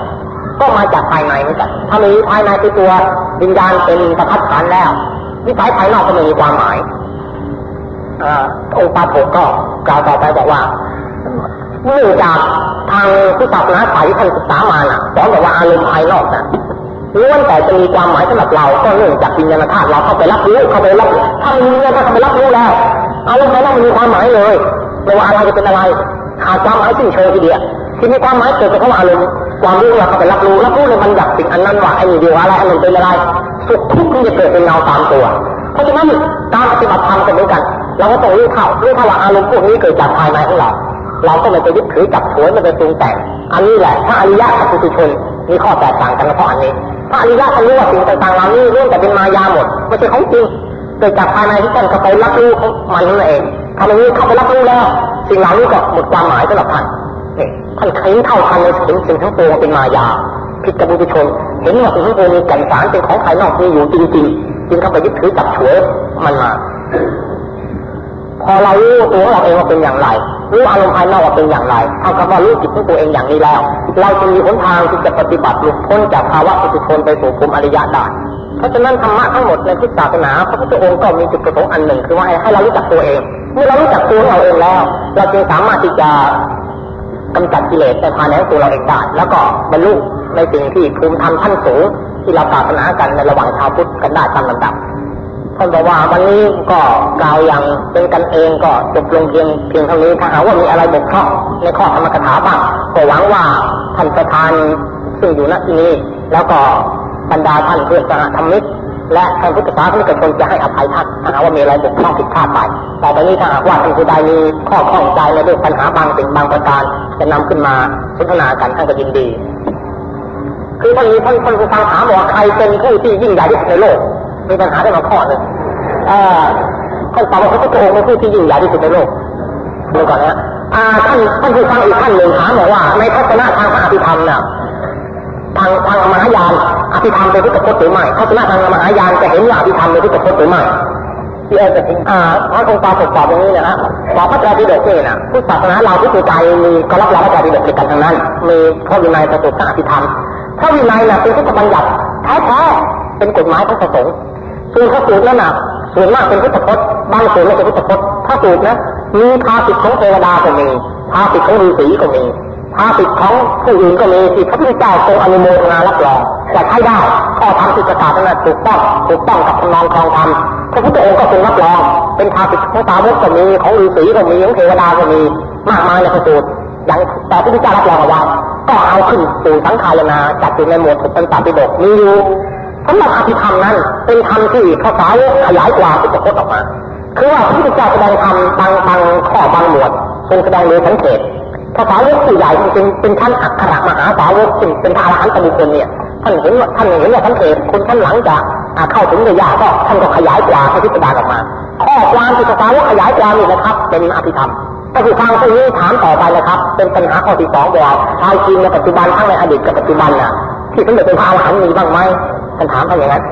ก็มาจากภายในเหมือนกันถ้ามีภายในคือตัววิญญาณเป็นประพัดฐานแล้ว วิสัยภายนอกก็ไม่มีความหมาย องค์ปาถกก็กล่าวต่อไปบอกว่าเนื่องจากทางพุทธศาสนาสายที่ท่านศึกษามาน่ะสอนบอกว่าอารมณ์ภายนอกน่ะล้วนแต่จะมีความหมายสำหรับเรา ก็เนื่องจากวิญญาณธาตุเราเข้าไปรับรู้เข้าไปรับถ้ามีวิญญาณเข้าไปรับรู้แล้วอารมณ์ภายนอกมันมีความหมายเลยไม่ว่าอะไรจะเป็นอะไรขาดความหมายสิ้นเชิงทีเดียวที่มีความหมายเกิดจากคำว่าอารมณ์ความรู้เราเข้าไปรับรู้รับรู้ในมันอยากสิ่งอันนั้นว่าไอ้นี่เดียวอะไรอันนั้นเป็นอะไรสุขทุกข์มันจะเกิดเป็นเงาตามตัว เพราะฉะนั้นการปฏิบัติธรรมก็เหมือนกัน เราก็ต้องรู้เท่ารู้เท่าว่าอารมณ์พวกนี้เกิดจากภายในของเรา เราก็ไม่ไปยึดถือจับถวยไม่ไปปรุงแต่ง อันนี้แหละถ้าอริยะกับปุถุชนมีข้อแตกต่างกันเพราะอันนี้ถ้าอริยะท่านรู้ว่าสิ่งต่างๆเหล่านี้ล้วนแต่เป็นมายาหมดไม่ใช่ของจริงเกิดจากภายในที่ท่านเข้าไปรับรู้ของมันนั่นเองทำอย่างนี้เข้าไปรับรู้แล้ว สิ่งเหล่านี้ก็หมดความหมายสำหรับท่านนี่ท่านเห็นเท่าทันในสิ่งสิ่งทั้งปวงเป็นมายาผิดกับบุตรชนเห็นว่าสิ่งทั้งปวงมีแก่นสารเป็นของภายนอกมีอยู่จริงๆจึงเข้าไปยึดถือจับฉวยมันมา พอเรารู้ตัวเราเองว่าเป็นอย่างไรรู้อารมณ์ภายนอกว่าเป็นอย่างไรเท่ากับว่ารู้จิตของตัวเองอย่างนี้แล้ว เราจะมีหนทางที่จะปฏิบัติหลุดพ้นจากภาวะปุถุชนไปสู่ภูมิอริยะได้เพราะฉะนั้นธรรมะทั้งหมดในพุทธศาสนาพระพุทธองค์ก็มีจุดประสงค์อันหนึ่งคือว่าให้เรารู้จักตัวเองเมื่อเรารู้จักตัวเราเองแล้ว เราจึงสามารถที่จะกำจัดกิเลสในภายในตัวเราเองได้แล้วก็บรรลุในสิ่งที่ภูมิธรรมชั้นสูงที่เราปรารถนากันในระหว่างชาวพุทธกันได้ตามลำดับ ท่านบอกว่าวันนี้ก็กล่าวอย่างเป็นกันเองก็จบลงเพียงเพียงเท่านี้ถ้าหากว่ามีอะไรบกพร่องในข้อธรรมกถาบ้างก็หวังว่าท่านประธานซึ่งอยู่ณที่นี้ แล้วก็บรรดาท่านเพื่อนสหธรรมิกและท่านพุทธศาสนิกชนจะให้อภัยท่านถ้าหากว่ามีอะไรบกพร่องผิดพลาดไปแต่ตอนนี้ถ้าหากว่าท่านผู้ใดมีข้อข้องใจในเรื่องปัญหาบางสิ่งบางประการจะนำขึ้นมาสนทนากันท่านก็ยินดี คือท่านมีท่านท่านผู้ฟังถามว่าใครเป็นผู้ที่ยิ่งใหญ่ที่สุดในโลก มีปัญหาได้มาข้อหนึ่งท่านตอบว่าพระพุทธองค์เป็นผู้ที่ยิ่งใหญ่ที่สุดในโลกดูก่อนนะท่านท่านผู้ฟังอีกท่านหนึ่งถามบอกว่า ในทัศนะทางพระอภิธรรมน่ะทางทางมหายานอภิธรรมเป็นพุทธพจน์หรือไม่ทัศนะทางมหายานจะเห็นว่าอภิธรรมเป็นพุทธพจน์หรือไม่ที่เอจะถึงอ่าพระองค์ปาตอบอย่างนี้นะฮะว่าพระไตรปิฎกนี่นะพุทธศาสนาเราพุทธใจมีก็รับรองพระไตรปิฎกกันทั้งนั้น มีพระวินัยประสูตรพระอภิธรรมพระวินัยน่ะเป็นพุทธบัญญัติแท้ๆเป็นกฎหมายของพระสงฆ์ ส่วนพระสูตรนั่นน่ะส่วนมากเป็นพุทธพจน์บางส่วนไม่เป็นพุทธพจน์พระสูตรนะมีภาสิทของเทวดาก็มีภาสิทของฤาษีก็มีภาสิทของผู้อื่นก็มีที่พระพุทธเจ้าทรงอนุโมทนารับรองจะใช้ได้ข้อธรรมที่ประกาศนั้นถูกต้องถูกต้องกับทำนองครองธรรมพระพุทธองค์ก็ทรงรับรอง เป็นภาสิทของสาวกก็มีของฤาษีก็มีของเทวดาก็มีมากมายในพระสูตรอย่างแต่พระพุทธเจ้ารับรองเอาไว้ก็เอาขึ้นสู่สังขารนาจัดอยู่ในหมวดสุปัญจปิฎกมีอยู่ สำหรับอภิธรรมนั้น เป็นธรรมที่ภาษาขยายกว่าพุทธพจน์ออกมา คือว่าพระพุทธเจ้าแสดงธรรมบางบางข้อบางหมวดทรงแสดงโดยสังเกตภาษาวกผู้ใหญ่จริงเป็นท่านอัคระมหาสาวกซึ่เป็นพระอรหันตบุคคลเนี่ยท่านเห็นว่าท่านเห็นว่าสังเกตคนท่านหลังจะเข้าถึงระยะก็ท่านก็ขยายกว่าพระพิจารณาออกมา ข้อความที่ภาษาวกขยายความนี่นะครับ เป็นอภิธรรมก็คือฟังตรงนี้ถามต่อไปนะครับ เป็นปัญหาข้อที่สองบอกชาวจีนในปัจจุบันทั้งในอดีตกับปัจจุบันน่ะ ที่สมเด็จเป็นพระอรหันต์มีบ้างไหม ท่านถามท่านอย่างนั้น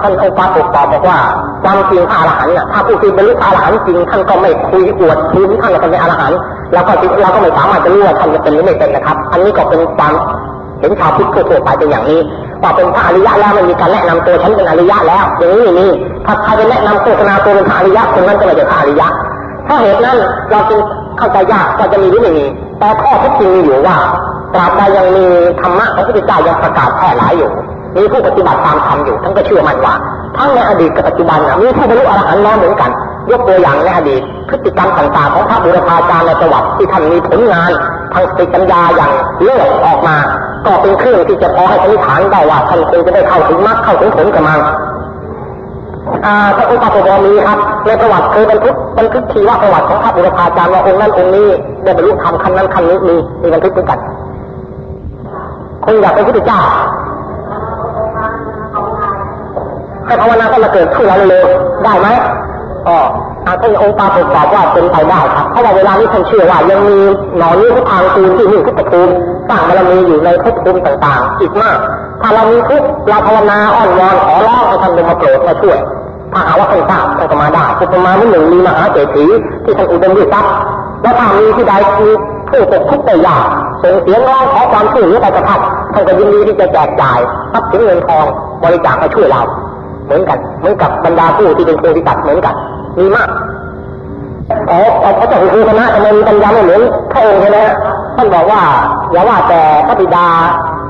ท่านองค์ปาตกตอบบอกว่าความจริงพระอรหันต์น่ะถ้าผู้ที่บรรลุพระอรหันต์จริงท่านก็ไม่คุยอวดทูลท่านจะเป็นอรหันต์แล้วก็เราก็ไม่สามารถจะรู้ว่าท่านจะเป็นหรือไม่เป็นนะครับ อันนี้ก็เป็นความเห็นชาวพุทธทั่วไปเป็นอย่างนี้ว่าเป็นพระอริยะแล้วมันมีการแนะนำตัวฉันเป็นอริยะแล้วอย่างนี้นี่ถ้าใครไปแนะนำโฆษณาตัวเป็นพระอริยะคนนั้นก็ไม่ใช่พระอริยะถ้าเหตุนั้นเราจึงเข้าใจยากว่าจะมีหรือไม่มีแต่ข้อเท็จจริงมีอยู่ว่าตราบใดยังมีธรรมะของพระพุทธเจ้ายังประกาศแพร่หลายอยู่ มีผู้ปฏิบัติตามธรรมอยู่ท่านก็เชื่อมั่นว่าทั้งในอดีตกับปัจจุบันมีผู้บรรลุอรหันต์แล้วเหมือนกัน ยกตัวอย่างในอดีตพฤติกรรมต่างๆของพระบุรพาจารย์ในประวัติที่ท่านมีผลงานทางสติปัญญาอย่างเลือกออกมา ก็เป็นเครื่องที่จะพอให้สันนิษฐานได้ว่าท่านคงจะได้เข้าถึงมรรคเข้าถึงผลกันมาพระอุปาสกมีครับในประวัติเคยบันทึกบันทึกทีว่าประวัติของพระบุรพาจารย์ว่าองค์นั้นองค์นี้ได้บรรลุธรรมขั้นนั้นขั้นนี้มีมีบันทึกเหมือนกันคนอยากเป็นพระเจ้า ให้ภาวนาก็มาเกิดขึ้นแล้วเร็วได้ไหมอ๋อท่านองค์ปาตอบว่าเป็นไปได้ครับเพราะว่าเวลานี้ท่านเชื่อว่ายังมีหนอนนี้ทุกทางตูนที่นี่ทุกภูมิสร้างบารมีอยู่ในทุกภูมิต่างๆ อีกมาก ถ้าเรามีทุกเราภาวนาอ้อนวอนขอร้องให้ท่านลงมาโปรดมาช่วย ถ้าหาว่าท่านทราบท่านก็มาได้อุปมาหนึ่งมีมหาเศรษฐีที่ท่านอุดมด้วยทรัพย์แล้วถ้ามีที่ใดมีผู้ตกทุกข์ได้ยากส่งเสียงร้องขอความช่วยเหลือไปกระทับท่านก็ยินดีที่จะแจกจ่ายทรัพย์สินเงินทองบริจาคมาช่วยเรา เหมือนกัน เหมือนกับบรรดาผู้ที่เป็นโควิตัดเหมือนกัน มีมากอ๋อพระเจ้าคือคณะทำไมมีปัญญาไม่เหมือนพระองค์ใช่ไหมท่านบอกว่าอย่าว่าแต่พระบิดา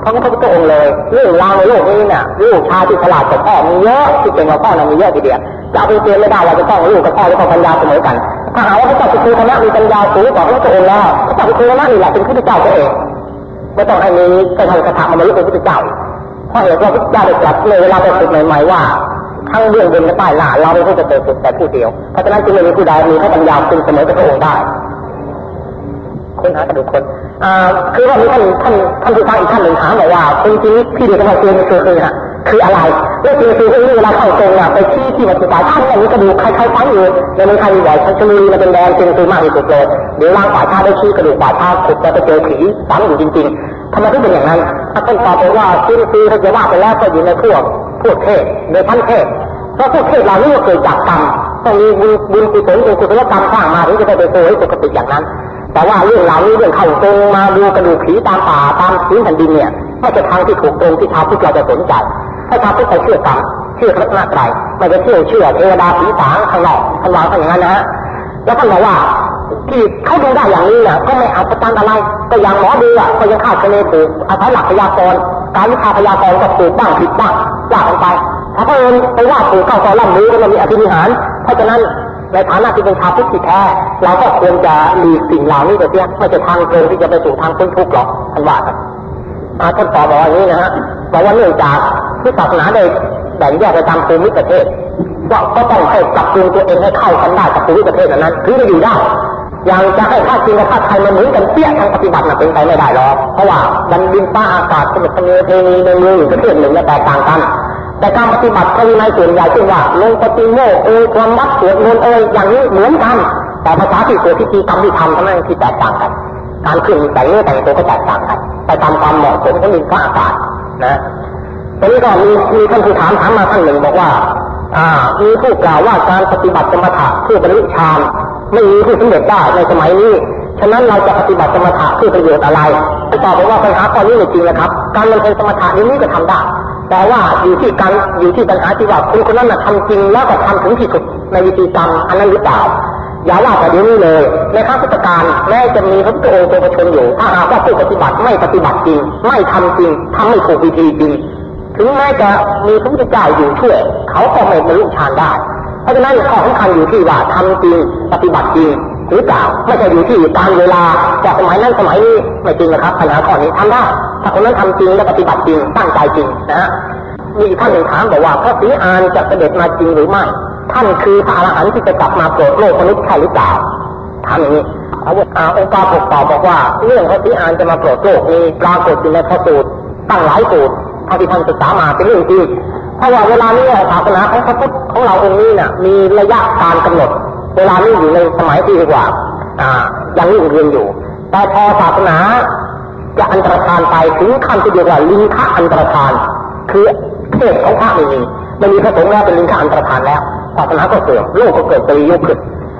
พระพุทธองค์เลยเรื่องราวในโลกนี้เนี่ยลูกชายที่ฉลาดกว่าพ่อมีเยอะที่เก่งกว่าพ่อน่ะมีเยอะทีเดียวจะเอาไปเตียนไม่ได้เราจะต้องลูกกับพ่อจะต้องปัญญาเสมอกันถ้าหาว่าพระเจ้าคือคณะมีปัญญาสูงกว่าพระพุทธองค์แล้วพระเจ้าคือคณะนี่แหละเป็นพระพุทธเจ้าตัวเองไม่ต้องให้มีกระทำกระทำมาลุกเป็นพระพุทธเจ้าเพราะเหตุว่าพระเจ้าได้ตรัสในเวลาไปฝึกใหม่ๆว่า ทั้งเรื่องบนและใต้หน้าเราไม่ผู้จะเปิดสุดแต่ผู้เดียว เพราะฉะนั้นจึงไม่มีผู้ใดมีพระปัญญาเป็นเสมอกับพระองค์ได้ค้นหากระดูกคนคือว่ามีท่านท่านท่านผู้ฟังอีกท่านหนึ่งถามบอกว่าจริงๆที่เดียวกันเราเรียนคือคือฮะคืออะไรเรื่องจริงคือเรื่องเวลาเข้าตรงเนี่ยไปชี้ที่วัดป่าท่านอย่างนี้กระดูกใครๆฟังอยู่ในเมืองไทยบ่อยชันชลีมันเป็นแดงจริงคือมากที่สุดเลยเดี๋ยวร่างป่าชาได้ชี้กระดูกป่าชาขุดจะไปเจอผีฝังอยู่จริงๆทำไมถึงเป็นอย่างนั้นท่านตอบไปว่าจริงคือเขาจะว่าไปแล้วก็อยู่ในพวกพวกเทศในพันเทศ เพราะพวกเทศเหล่านี้ก็เกิดจากกรรมต้องมีบุญบุญกุศลบุญกุศลกรรมสร้างมาถึงจะได้ไปโวยปกติอย่างนั้น แต่ว่าเรื่องเหล่านี้เรื่องเข้าตรงมาดูกระดูกผีตามป่าตามพื้นแผ่นดินเนี่ยไม่ใช่ทางที่ถูกตรงที่ชาวพุทธเราจะสนใจถ้าชาวพุทธไปเชื่อกรรมเชื่อพระนาไตรไม่จะเชื่อเชื่อเทวดาผีสางข้างนอกข้างนอกอย่างนั้นนะฮะแล้วท่านบอกว่าที่เขาดูได้อย่างนี้เนี่ยก็ไม่เอาประจันอะไร ก็อย่างหมอดูอะก็ยังคาดคะเนปลูกอาศัยหลักพยากรณ์การวิชาพยากรณ์ก็ปลูกบ้างผิดบ้างว่ากันไป ถ้าเพอิญไปว่าปลูกเข้าก็ล่ำรู้ก็มันมีอภินิหาร เพราะฉะนั้นในฐานะที่เป็นชาวพุทธที่แท้เราก็ควรจะหลีกสิ่งเหล่านี้ไปเสียไม่จะทางตรงที่จะไปสู่ทางพ้นทุกข์หรอกท่านว่าครับท่านตอบบอกอย่างนี้นะฮะบอกว่าเนื่องจากพุทธศาสนาได้แบ่งแยกไปตามภูมิประเทศก็ก็ต้องให้ปรับปรุงตัวเองให้เข้ากันได้กับภูมิประเทศนั้นถึงจะอยู่ได้อย่างจะให้ข้าจีนกับข้าไทยมันเหมือนกันเปี้ยทางปฏิบัติน่ะเป็นไปไม่ได้หรอกเพราะว่าดันดินฟ้าอากาศสมุทรเนเพณีในเมืองอยู่ประเทศหนึ่งแตกต่างกัน แต่การปฏิบัติก็มีในส่วนใหญ่เช่นว่าลงปฏิโมกเอยความวัดสวดมนต์เอยอย่างนี้เหมือนกัน แต่ภาษาที่สวดพิธีกรรมที่ทำเท่านั้นที่แตกต่างกัน การขึ้นแต่งเนื้อแต่งตัวก็แตกต่างกันไปตามความเหมาะสมของดินฟ้าอากาศนะทีนี้ก็มีมีท่านผู้ถามถามมาท่านหนึ่งบอกว่า อ่า มีผู้กล่าวว่าการปฏิบัติสมถะเพื่อบรรลุฌานไม่มีผู้สำเร็จได้ในสมัยนี้ฉะนั้นเราจะปฏิบัติสมถะเพื่อประโยชน์อะไรตอบบอกว่าปัญหาข้อนี้ไม่จริงนะครับ การมันเป็นสมถะนี้นี่ก็ทำได้ แต่ว่าอยู่ที่การอยู่ที่ปัญหาที่ว่าคุณคนนั้นนะทำจริงแล้วก็ทำถึงที่สุดในวิธีกรรมอันนั้นหรือเปล่าอย่าว่าแต่เดี๋ยวนี้เลยในข้าพุทธการแม้จะมีพระพุทธองค์ทรงประชนอยู่ ถ้าหากว่าผู้ปฏิบัติไม่ปฏิบัติจริง ไม่ทำจริงทำไม่ถูกวิธีจริง ถึงแม้จะมีพระพุทธเจ้าอยู่ช่วย เขาก็ไม่บรรลุฌานได้ เพราะฉะนั้นข้อสำคัญอยู่ที่ว่าทำจริง ปฏิบัติจริง หรือเปล่าไม่ใช่อยู่ที่การเวลาจากสมัยนั้นสมัยนี้ไม่จริงนะครับปัญหาข้อนี้ทำได้ถ้าคนนั้นทำจริงและปฏิบัติจริงตั้งใจจริงนะฮะมีท่านหนึ่งถามบอกว่าพระศรีอานจะเสด็จมาจริงหรือไม่ ท่านคือพระอรหันต์ที่จะกลับมาโปรดโลกมนุษย์ใช่หรือเปล่าถามอย่างนี้อาวุธอาองค์การปกครองบอกว่าเรื่องพระศรีอานจะมาโปรดโลกมีปรากฏอยู่ในพระสูตรตั้งหลายสูตรเท่าที่ท่านศึกษามาเป็นเรื่องจริงเพราะว่าเวลานี้ศาสนาของพระพุทธของเราองค์นี้น่ะมีระยะการกำหนด เวลานี้อยู่ในสมัยที่ดีกว่า อ่ายังรุ่งเรืองอยู่ แต่พอศาสนาจะอันตรธานไปถึงขั้นที่เรียกว่าลิงคะอันตรธาน คือเพศของพระไม่มีไม่มีพระสงฆ์แล้วเป็นลิงคะอันตรธานแล้วศาสนาก็เสื่อมโลกก็เกิดกลียุคขึ้น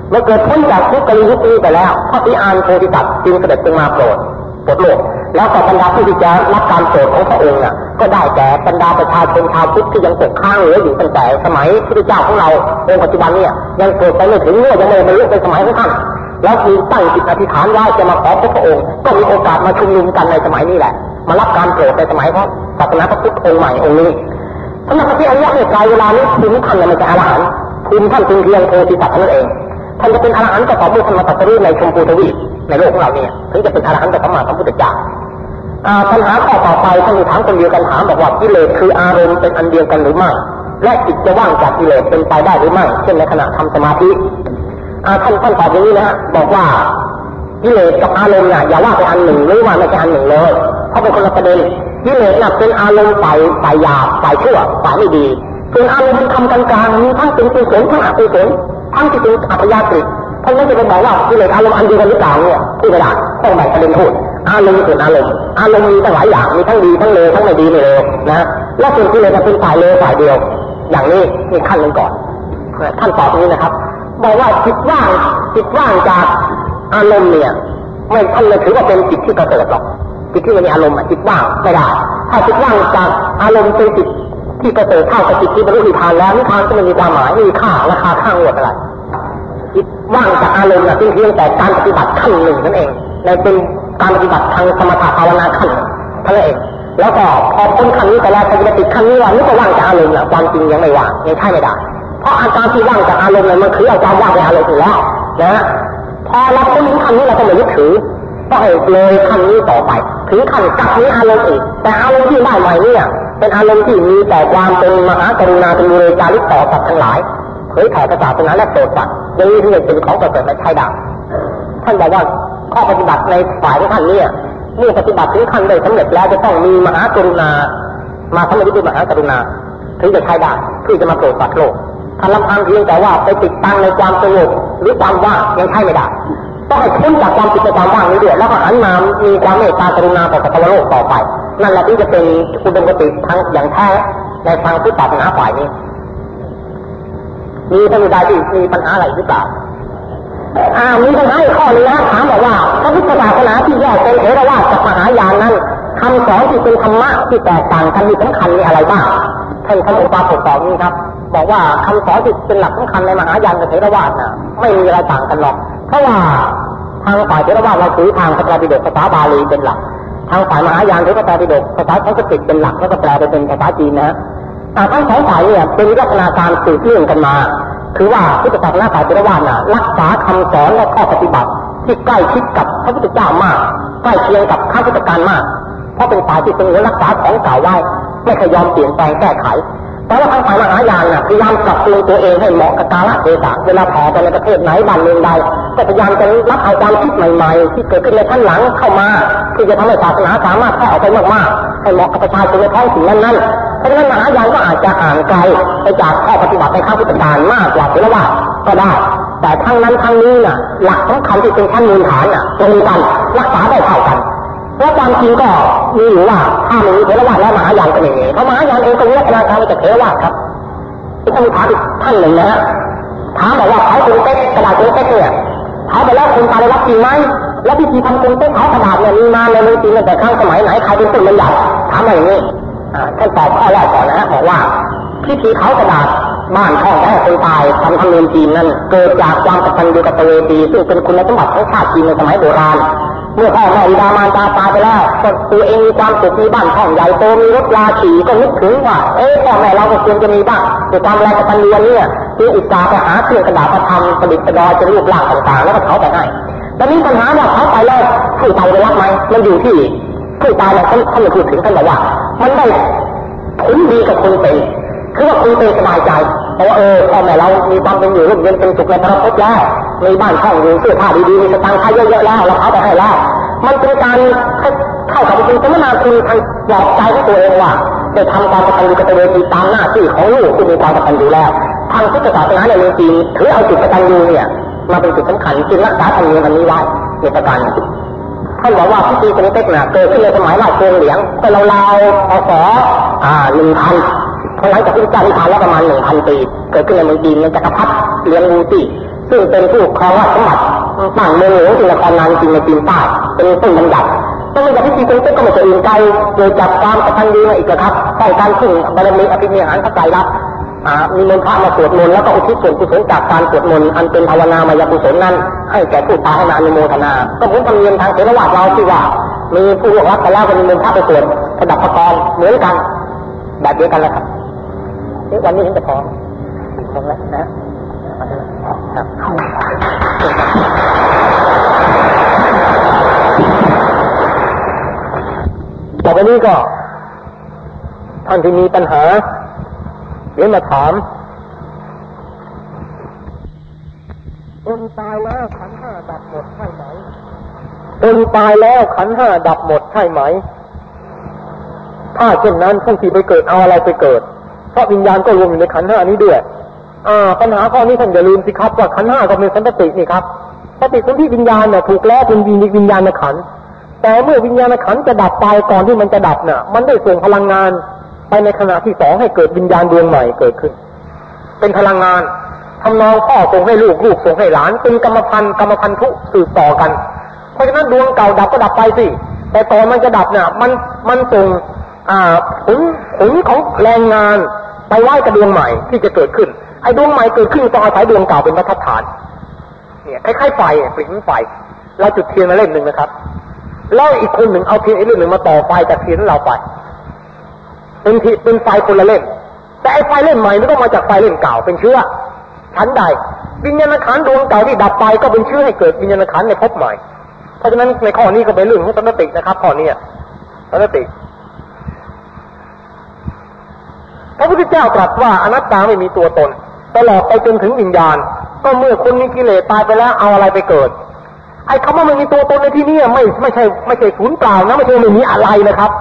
เมื่อเกิดพ้นจากทุกกลียุคนี้ไปแล้วพระพิอานโพธิสัตว์จึงเสด็จลงมาโปรด โปรดโลกแล้วก็บรรดาผู้ที่จะรับการโปรดของพระองค์น่ะ ก็ได้แก่บรรดาประชาชนชาวพุทธที่ยังตกค้างเหลืออยู่ตั้งแต่สมัยพระเจ้าของเราองค์ปัจจุบันเนี่ยยังเกิดไปไม่ถึงเนี่ยยังไม่บรรลุในสมัยของท่านแล้วมีตั้งจิตอธิษฐานว่าจะมาขอพบพระองค์ ก็มีโอกาสมาชุมนุมกันในสมัยนี้แหละ มารับการโปรดในสมัยของศาสนาพระพุทธองค์ใหม่องค์นี้สำหรับพระที่อริยะในกายเวลานี้ภูมิท่านไม่ใช่อรหันต์ภูมิท่านเป็นเพียงโพธิสัตว์นั่นเอง ท่านจะเป็นอรหันต์ก็ต่อเมื่อท่านมาตรัสรู้ในชมพูทวีปในโลกของเราเนี่ยถึงจะเป็นอรหันต์กับพระมหาพุทธเจ้าปัญหาข้อต่อไปท่านมีถามคนเดียวกันถามบอกว่ากิเลสคืออารมณ์เป็นอันเดียวกันหรือไม่และจิตจะว่างจากกิเลสเป็นไปได้หรือไม่เช่นในขณะทำสมาธิท่านท่านตอบอย่างนี้นะฮะบอกว่ากิเลสกับอารมณ์เนี่ยอย่าว่าเป็นอันหนึ่งหรือว่าไม่ใช่อันหนึ่งเลยเพราะเป็นคนละประเด็นกิเลสน่ะเป็นอารมณ์ฝ่ายฝ่ายหยาบฝ่ายชั่วฝ่ายไม่ดีส่วนอารมณ์มันทำกลางๆมีทั้งเป็นกุศลทั้งอกุศล ทั้งที่เป็นอัพยากฤิท่านไม่จะไปบอกว่ากิเลสอารมณ์อันเดียวกันหรือเปล่าเนี่ยพูดไม่ได้ต้องแบ่งประเด็นพูดอารมณ์ส่วนอารมณ์อารมณ์มีตั้งหลายอย่างมีทั้งดีทั้งเลวทั้งไม่ดีไม่เลวนะและส่วนกิเลสเป็นฝ่ายเลวฝ่ายเดียว อย่างนี้มีขั้นหนึ่งก่อนท่านตอบตรงนี้นะครับบอกว่าจิตว่างจิตว่างจากอารมณ์เนี่ย ไม่ท่านเลยถือว่าเป็นจิตที่ประเสริฐหรอกจิตที่มีอารมณ์จิตว่างไม่ได้ถ้าจิตว่างจากอารมณ์เป็นจิต ที่ประเสริฐเท่ากับจิตที่บรรลุนิพพานแล้วนิพพานก็ไม่มีความหมายไม่มีค่าราคาข้างหมดอะไรจิตว่างจากอารมณ์เป็นเพียงแต่การปฏิบัติขั้นหนึ่งนั่นเองในเป็นการปฏิบัติทางสมถะภาวนาขั้นเท่านั้นเอง แล้วก็พอพ้นขั้นนี้ไปแล้วจะติขั้นนี้ว่านี่ก็ว่างจากอารมณ์ละความจริงยังไม่ว่างยังใช่ไม่ได้เพราะอาการที่ว่างจากอารมณ์เนี่ยมันคืออาการว่างจากอารมณ์อยู่แล้วนะพอเราพ้นขั้นนี้เราก็ไม่ยึดถือก็เลยขั้นนี้ต่อไป ถึงขั้นกับนี้อารมณ์อีกแต่อารมณ์ที่ได้ใหม่เนี่ย เป็นอารมณ์ที่มีแต่ความเป็นมหากรุณาเป็นมูลจาริกต่อสัตว์ทั้งหลายเผยแผ่ประสาทนั้นและโปรดสัตว์ยังมีที่เป็นของประเสริฐและใช้ได้ท่านบอกว่าข้อปฏิบัติในฝ่ายของท่านเนี่ยเมื่อปฏิบัติถึงขั้นได้สำเร็จแล้วจะต้องมีมหากรุณา มาทำด้วยมหากรุณาถึงจะใช้ได้ที่จะมาโปรดสัตว์โลกถ้าลำพังเพียงแต่ว่าไปติดตั้งในความสงบหรือความว่างยังใช้ไม่ได้ต้องให้พ้นจากความติดในความว่างนี้ด้วยแล้วก็หันมามีความเมตตากรุณาต่อสัตว์โลกต่อไป นั่นแหละที่จะเป็นอุดมคติทั้งอย่างแท้ในทางพุทธศาสนาฝ่ายนี้ มีท่านใดที่มีปัญหาอะไรหรือเปล่าอ่ามีปัญหาอีกข้อนึงนะถามบอกว่าพระพุทธศาสนาที่แยกเป็นเถรวาทกับมหายานนั้นคำสอนที่เป็นธรรมะที่แตกต่างกันมีสำคัญมีอะไรบ้างท่านท่านอุปาสกตอบนี้ครับ บอกว่าคำสอนที่เป็นหลักสำคัญในมหายานกับเถรวาทน่ะไม่มีอะไรต่างกันหรอก เพราะว่าทางฝ่ายเถรวาทเราถือทางพระไตรปิฎกภาษาบาลีเป็นหลัก ทางฝ่ายมหายานถือพระไตรปิฎกภาษาสันสกฤตเป็นหลักแล้วก็แปลไปเป็นภาษาจีนนะทั้งสองฝ่ายเนี่ยเป็นลักษณะการสืบเรื่องกันมา คือว่าพุทธศาสนาฝ่ายเทรวาสน่ะรักษาคำสอนและข้อปฏิบัติ ที่ใกล้ชิดกับพระพุทธเจ้ามาก ใกล้เคียงกับข้าพุทธการมาก เพราะเป็นฝ่ายที่เป็นรักษาของเก่าไว้ไม่เคยยอมเปลี่ยนแปลงแก้ไข แต่ว่าทางฝ่ายมหายานน่ะพยายามปรับปรุงตัวเองให้เหมาะกับกาลเทศะเวลาแผ่ไปในประเทศไหนบ้านเมืองใดก็พยายามจะรับเอาความคิดใหม่ๆ ที่เกิดขึ้นในท่านหลังเข้ามาที่จะทำให้ศาสนาสามารถแพร่ออกไปมากๆให้เหมาะกับประชาชนในท้องถิ่นนั้นๆเพราะฉะนั้นมหายานก็อาจจะห่างไกลไปจากข้อปฏิบัติในข้าพุทธการมากกว่าเทรวาก็ได้ แต่ทั้งนั้นทั้งนี้น่ะหลักสำคัญที่เป็นขั้นมูลฐานน่ะตรงกันรักษาได้เท่ากัน เพราะความจริงก็มีอยู่ว่าถ้ามีเทรวาและมหายานก็ไม่มีเพราะมหายานเองก็มีลักษณะการมาจากเทรวาครับที่ต้องถามอีกท่านหนึ่งนะฮะถามบอกว่าเขาเป็นเต็กกระดาษเป็นเต็กเนี่ยเขาไปแล้วคนตายได้รับจริงไหมแล้วพิธีทำเป็นเต็กเขากระดาษเนี่ยมีมาในเมืองจีนแต่ครั้งสมัยไหนใครเป็นต้นบัญญัติถามมาอย่างนี้ท่านตอบข้อแรกก่อนนะฮะบอกว่าพิธีเขากระดาษบ้านช่องแท้คนตายทำธรรมเนียมจีนนั้น เกิดจากความกตัญญูกตเวทีซึ่งเป็นคุณสมบัติของชาติจีนในสมัยโบราณ เมื่อพ่อแม่อิดามารดาตายไปแล้วก็ตัวเองมีความสุขมีบ้านช่องใหญ่โตมีรถลาขี่ก็นึกถึงว่าเอ๊ะพ่อแม่เราก็ควรจะมีบ้างจะทำอะไรกับปัญญาเนี่ยคืออุตสาห์ไปหาเครื่องกระดาษมาทำประดิษฐ์ประดอยจะรูปร่างต่างๆ แล้วก็เขาไปให้ตอนนี้ปัญหาว่าเขาไปแล้วผู้ตายไปรับไหมมันอยู่ที่ผู้ตายเนี่ยท่านท่านพูดถึงท่านบอกว่า มันได้ผลดีกับคนเป็นคือว่าคุณเป็นสบายใจ ราะว่าเออพ่อแม่เรามีความเป็นอยู่ร่มเย็นเป็นสุขในพระพุทธแล้วมีบ้านช่องอยู่เสื้อผ้าดีๆมีสตางค์ใช้เยอะๆแล้วเราเอาไปให้แล้วมันเป็นการเข้ากับคุณสมนาคุณทางปลอบใจของตัวเองว่าได้ทำความกตัญญูกตเวทีตามหน้าที่ของลูกที่มีความกตัญญูแล้วทางพุทธศาสนาในเมืองจีนถือเอาจุดกตัญญูเนี่ยมาเป็นจุดสำคัญจึงรักษาธรรมเนียมอันนี้ไว้ในประการท่านบอกว่าพิธีคงเต็กเนี่ยเกิดขึ้นในสมัยราชวงศ์เหลียงก็ราวๆพศอ่าหนึ่งพัน หลังจากที่เจ้านิพพานแล้วประมาณหนึ่งพันปี เกิดขึ้นในเมืองจีนในจักรพรรดิเลียงวูตี้ซึ่งเป็นผู้ครองราชสมบัติตั้งเมืองหลวงที่นครนานจีนในจีนใต้เป็นต้นบัญญัติต้องมีพิธีเป็นต้นก็ไม่จะอื่นไกลโดยจากความกตัญญูอีกครับต้องการขึ้นบารมีอภินิหารพระไตรลักษณ์มีมนต์พระมาสวดมนต์แล้วก็อุทิศส่วนกุศลจากการสวดมนต์อันเป็นภาวนามายกุศลนั้น ให้แก่ผู้ตายให้มานุโมทนาก็เหมือนธรรมเนียมทางเทรวาสเราที่ว่า มีผู้ร่วมรับกันแล้วก็มีมนต์พระไปสวดระดับประกอบเหมือนกัน แบบเดียวกันแหละครับ วันนี้เห็นจะพอพอแล้วนะครับต่อไปนี้ก็ท่านที่มีปัญหาเดี๋ยวมาถามคนตายแล้วขันห้าดับหมดใช่ไหมคนตายแล้วขันห้าดับหมดใช่ไหม ถ้าเช่นนั้นผู้ที่ไปเกิดเอาอะไรไปเกิด เพราะวิญญาณก็รวมอยู่ในขันห้านี้ด้วยอ่าปัญหาข้อนี้ท่านอย่าลืมสิครับว่าขันห้าก็เป็นสันตินี่ครับสติสันที่วิญญาณเนี่ยถูกแล้วเป็นวิญวิญญาณขันแต่เมื่อวิญญาณขันจะดับไปก่อนที่มันจะดับเนี่ยมันได้ส่งพลังงานไปในขณะที่สองให้เกิดวิญญาณดวงใหม่เกิดขึ้น เป็นพลังงานทำนองพ่อส่งให้ลูกลูกส่งให้หลานเป็นกรรมพันธุ์กรรมพันธุสืบต่อกัน เพราะฉะนั้นดวงเก่าดับก็ดับไปสิแต่ตอนมันจะดับเนี่ยมันมันส่ง อ่าผลผลของแรงงานไปไหว้กับดวงใหม่ที่จะเกิดขึ้น ไอ้ดวงใหม่เกิดขึ้นต้องอาศัยดวงเก่าเป็นประทัดฐาน เนี่ยคล้ายๆไฟปลิ่งไฟ เราจุดเทียนมาเล่มหนึ่งนะครับ แล้วอีกคนหนึ่งเอาเทียนอีกเล่มหนึ่งมาต่อไฟจากเทียนเราไปเป็นทีเป็นไฟคนละเล่ม แต่ไอ้ไฟเล่มใหม่ไม่ต้องมาจากไฟเล่มเก่าเป็นเชื้อชั้นใดวิญญาณขันดวงเก่าที่ดับไปก็เป็นเชื้อให้เกิดวิญญาณขันในภพใหม่ เพราะฉะนั้นในข้อนี้ก็เป็นเรื่องของสันตินะครับข้อนี้สันติ พระพุทธเจ้าตรัสว่าอนัตตาไม่มีตัวตน ตลอดไปจนถึงวิญญาณ ก็เมื่อคนมีกิเลสตายไปแล้วเอาอะไรไปเกิด ไอ้คำว่าไม่มีตัวตนในที่นี้ไม่ไม่ใช่ไม่ใช่ศูนย์เปล่านะไม่ใช่ไม่มีอะไรนะครับ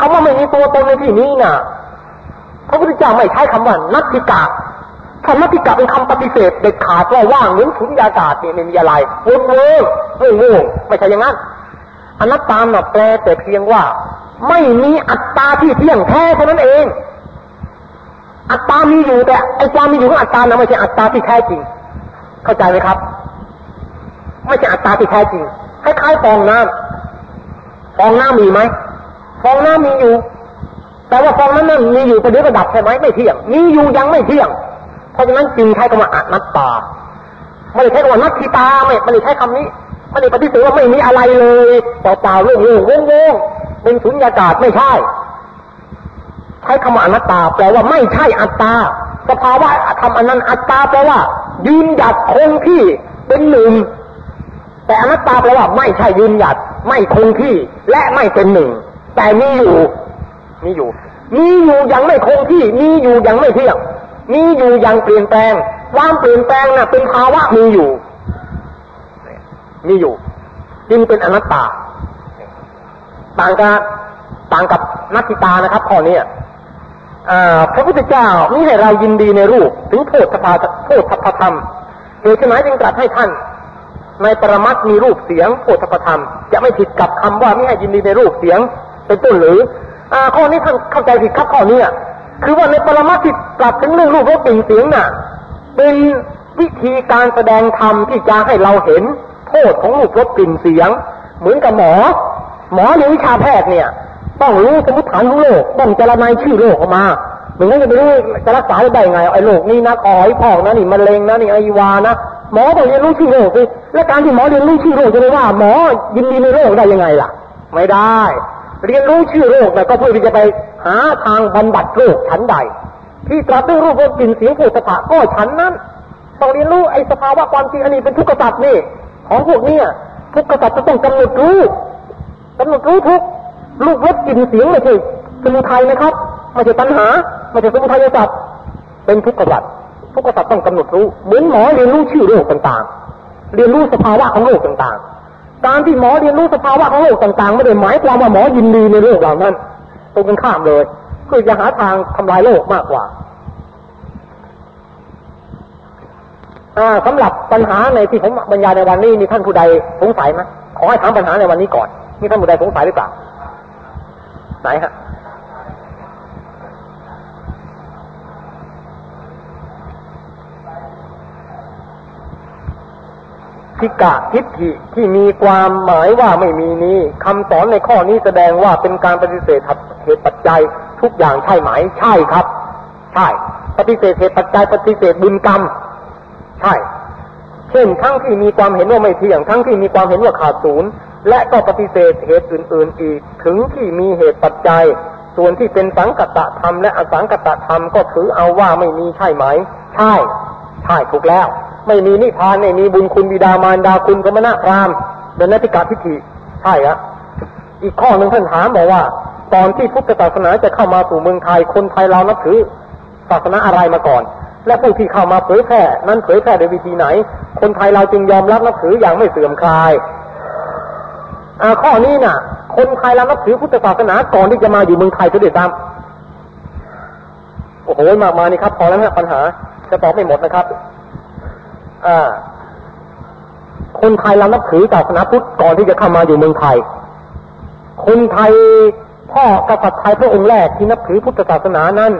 คำว่าไม่มีตัวตนในที่นี้น่ะ พระพุทธเจ้าไม่ใช้คำว่านัตติกะคำนัตติกะเป็นคำปฏิเสธเด็ดขาดว่าว่างเหมือนสุญญากาศนี่ยไม่มีอะไรวนเวิงไม่งงไม่ใช่อย่างนั้นอนัตตาน่ะแปลแต่เพียงว่า ไม่มีอัตตาที่เที่ยงแท้เท่านั้นเอง อัตตามีอยู่แต่ไอ้ความมีอยู่ของอัตตานะไม่ใช่อัตตาที่แท้จริง เข้าใจไหมครับ ไม่ใช่อัตตาที่แท้จริงคล้ายๆฟองน้ำฟองน้ำมีไหมฟองน้ำมีอยู่ แต่ว่าฟองนั้นนั้นมีอยู่ประเดี๋ยวก็ดับใช่ไหมไม่เที่ยง มีอยู่ยังไม่เที่ยง เพราะฉะนั้นจึงใช้คำว่าอนัตตาไม่ได้ใช้คำว่านัตติตาไม่ไม่ได้ใช้คำนี้ไม่ได้ปฏิเสธว่าไม่มีอะไรเลยเปล่าๆเรื่องงงงงเป็นสุญญากาศไม่ใช่ ใช้คำว่าอนัตตา แปลว่าไม่ใช่อัตตา สภาวะธรรมอันนั้นอัตตาแปลว่า ยืนหยัดคงที่เป็นหนึ่ง แต่อนัตตาแปลว่าไม่ใช่ยืนหยัด ไม่คงที่และไม่เป็นหนึ่ง แต่มีอยู่มีอยู่มีอยู่ยังไม่คงที่มีอยู่ยังไม่เที่ยงมีอยู่ยังเปลี่ยนแปลง ความเปลี่ยนแปลงน่ะ เป็นภาวะมีอยู่ มีอยู่ จึงเป็นอนัตตา ต่างกับต่างกับนัตติตานะครับข้อนี้ พระพุทธเจ้านี่ให้เรายินดีในรูป ถึงโทษพาโทษพธรรมเหตุฉะนั้นจึงตรัสให้ท่าน ในปรมัตมีรูปเสียงโพธพธรรม จะไม่ผิดกับคำว่าม่ให้ยินดีในรูปเสียง เป็นต้นหรืออ่าข้อนี้ท่านเข้าใจผิดครับข้อนี้คือว่าในปรมัตที่ตรัสถึงเรื่องรูปรสกลิ่นเสียงน่ะ เป็นวิธีการแสดงธรรมที่จะให้เราเห็น โทษของรูปรสกลิ่นเสียง เหมือนกับหมอ หมอเรียนวิชาแพทย์เนี่ย ต้องรู้สมมติฐานของโรคต้องจรนายชื่อโรคออกมาเหมือนกันจะไปรู้จะรักษาได้ไงไอ้โรคนี้นะคอยพอกนะนี่มะเร็งนะนี่ไอวานะหมอต้องเรียนรู้ชื่อโรคสิและการที่หมอเรียนรู้ชื่อโรคจะได้ว่าหมอยินดีในโรคได้ยังไงล่ะ ไม่ได้ เรียนรู้ชื่อโรคแต่ก็เพื่อที่จะไปหาทางบำบัดโรคชั้นใด ที่ตรัสด้วยรูปกลิ่นเสียงผูสภะก็ชั้นนั้นต้องเรียนรู้ไอ้สภาวะความจริงอันนี้เป็นทุกข์สัตว์นี่ ของพวกเนี้ยทุกข์สัตว์จะต้องกำหนดรู้กำหนดรู้ทุก รูปรสกลิ่นเสียงไม่ใช่สมุทัยนะครับไม่ใช่ปัญหาไม่ใช่สมุทัยสัตว์เป็นทุกข์สัตทุกษัตรต้องกำหนดรู้เหมือนหมอเรียนรู้ชื่อโรคต่างๆ เรียนรู้สภาวะของโรคต่างๆ การที่หมอเรียนรู้สภาวะของโรคต่างๆ ไม่ได้หมายความว่าหมอยินดีในโรคเหล่านั้นตรงกันข้ามเลยคือจะหาทางทำลายโรคมากกว่าสำหรับปัญหาในที่ผมบรรยายในวันนี้มีท่านผู้ใดสงสัยไหมขอให้ถามปัญหาในวันนี้ก่อนมีท่านผู้ใดสงสัยหรือเปล่า ไหนฮะทิกะทิฏฐิที่มีความหมายว่าไม่มีนี้คำสอนในข้อนี้แสดงว่าเป็นการปฏิเสธเหตุปัจจัยทุกอย่างใช่ไหมใช่ครับ ใช่ ปฏิเสธเหตุปัจจัย ปฏิเสธบุญกรรม ใช่ เช่นทั้งที่มีความเห็นว่าไม่เที่ยง ทั้งที่มีความเห็นว่าขาดศูนย์ และก็ปฏิเสธเหตุอื่น ๆ อีก ถึงที่มีเหตุปัจจัย ส่วนที่เป็นสังกัตธรรมและอสังกัตธรรมก็ถือเอาว่าไม่มีใช่ไหม ใช่ ใช่ถูกแล้ว ไม่มีนิพพานไม่มีบุญคุณบิดามารดาคุณสมณะพราหมณ์เป็นนัติกาทิฏฐิใช่ครับอีกข้อหนึ่งท่านถามบอกว่า ตอนที่พุทธศาสนาจะเข้ามาสู่เมืองไทยคนไทยเรานับถือศาสนาอะไรมาก่อน และผู้ที่เข้ามาเผยแพร่นั้นเผยแพร่โดยวิธีไหน คนไทยเราจึงยอมรับนับถืออย่างไม่เสื่อมคลาย ข้อนี้น่ะ คนไทยเรานับถือพุทธศาสนาก่อนที่จะมาอยู่เมืองไทยก็เด็ดตามโอ้โหมากมานี่ครับ พอแล้วนะปัญหาจะตอบไม่หมดนะครับอ่าคนไทยเรานับถือศาสนาพุทธก่อนที่จะเข้ามาอยู่เมืองไทย คนไทยพ่อกษัตริย์ไทยพระองค์แรกที่นับถือพุทธศาสนานั้น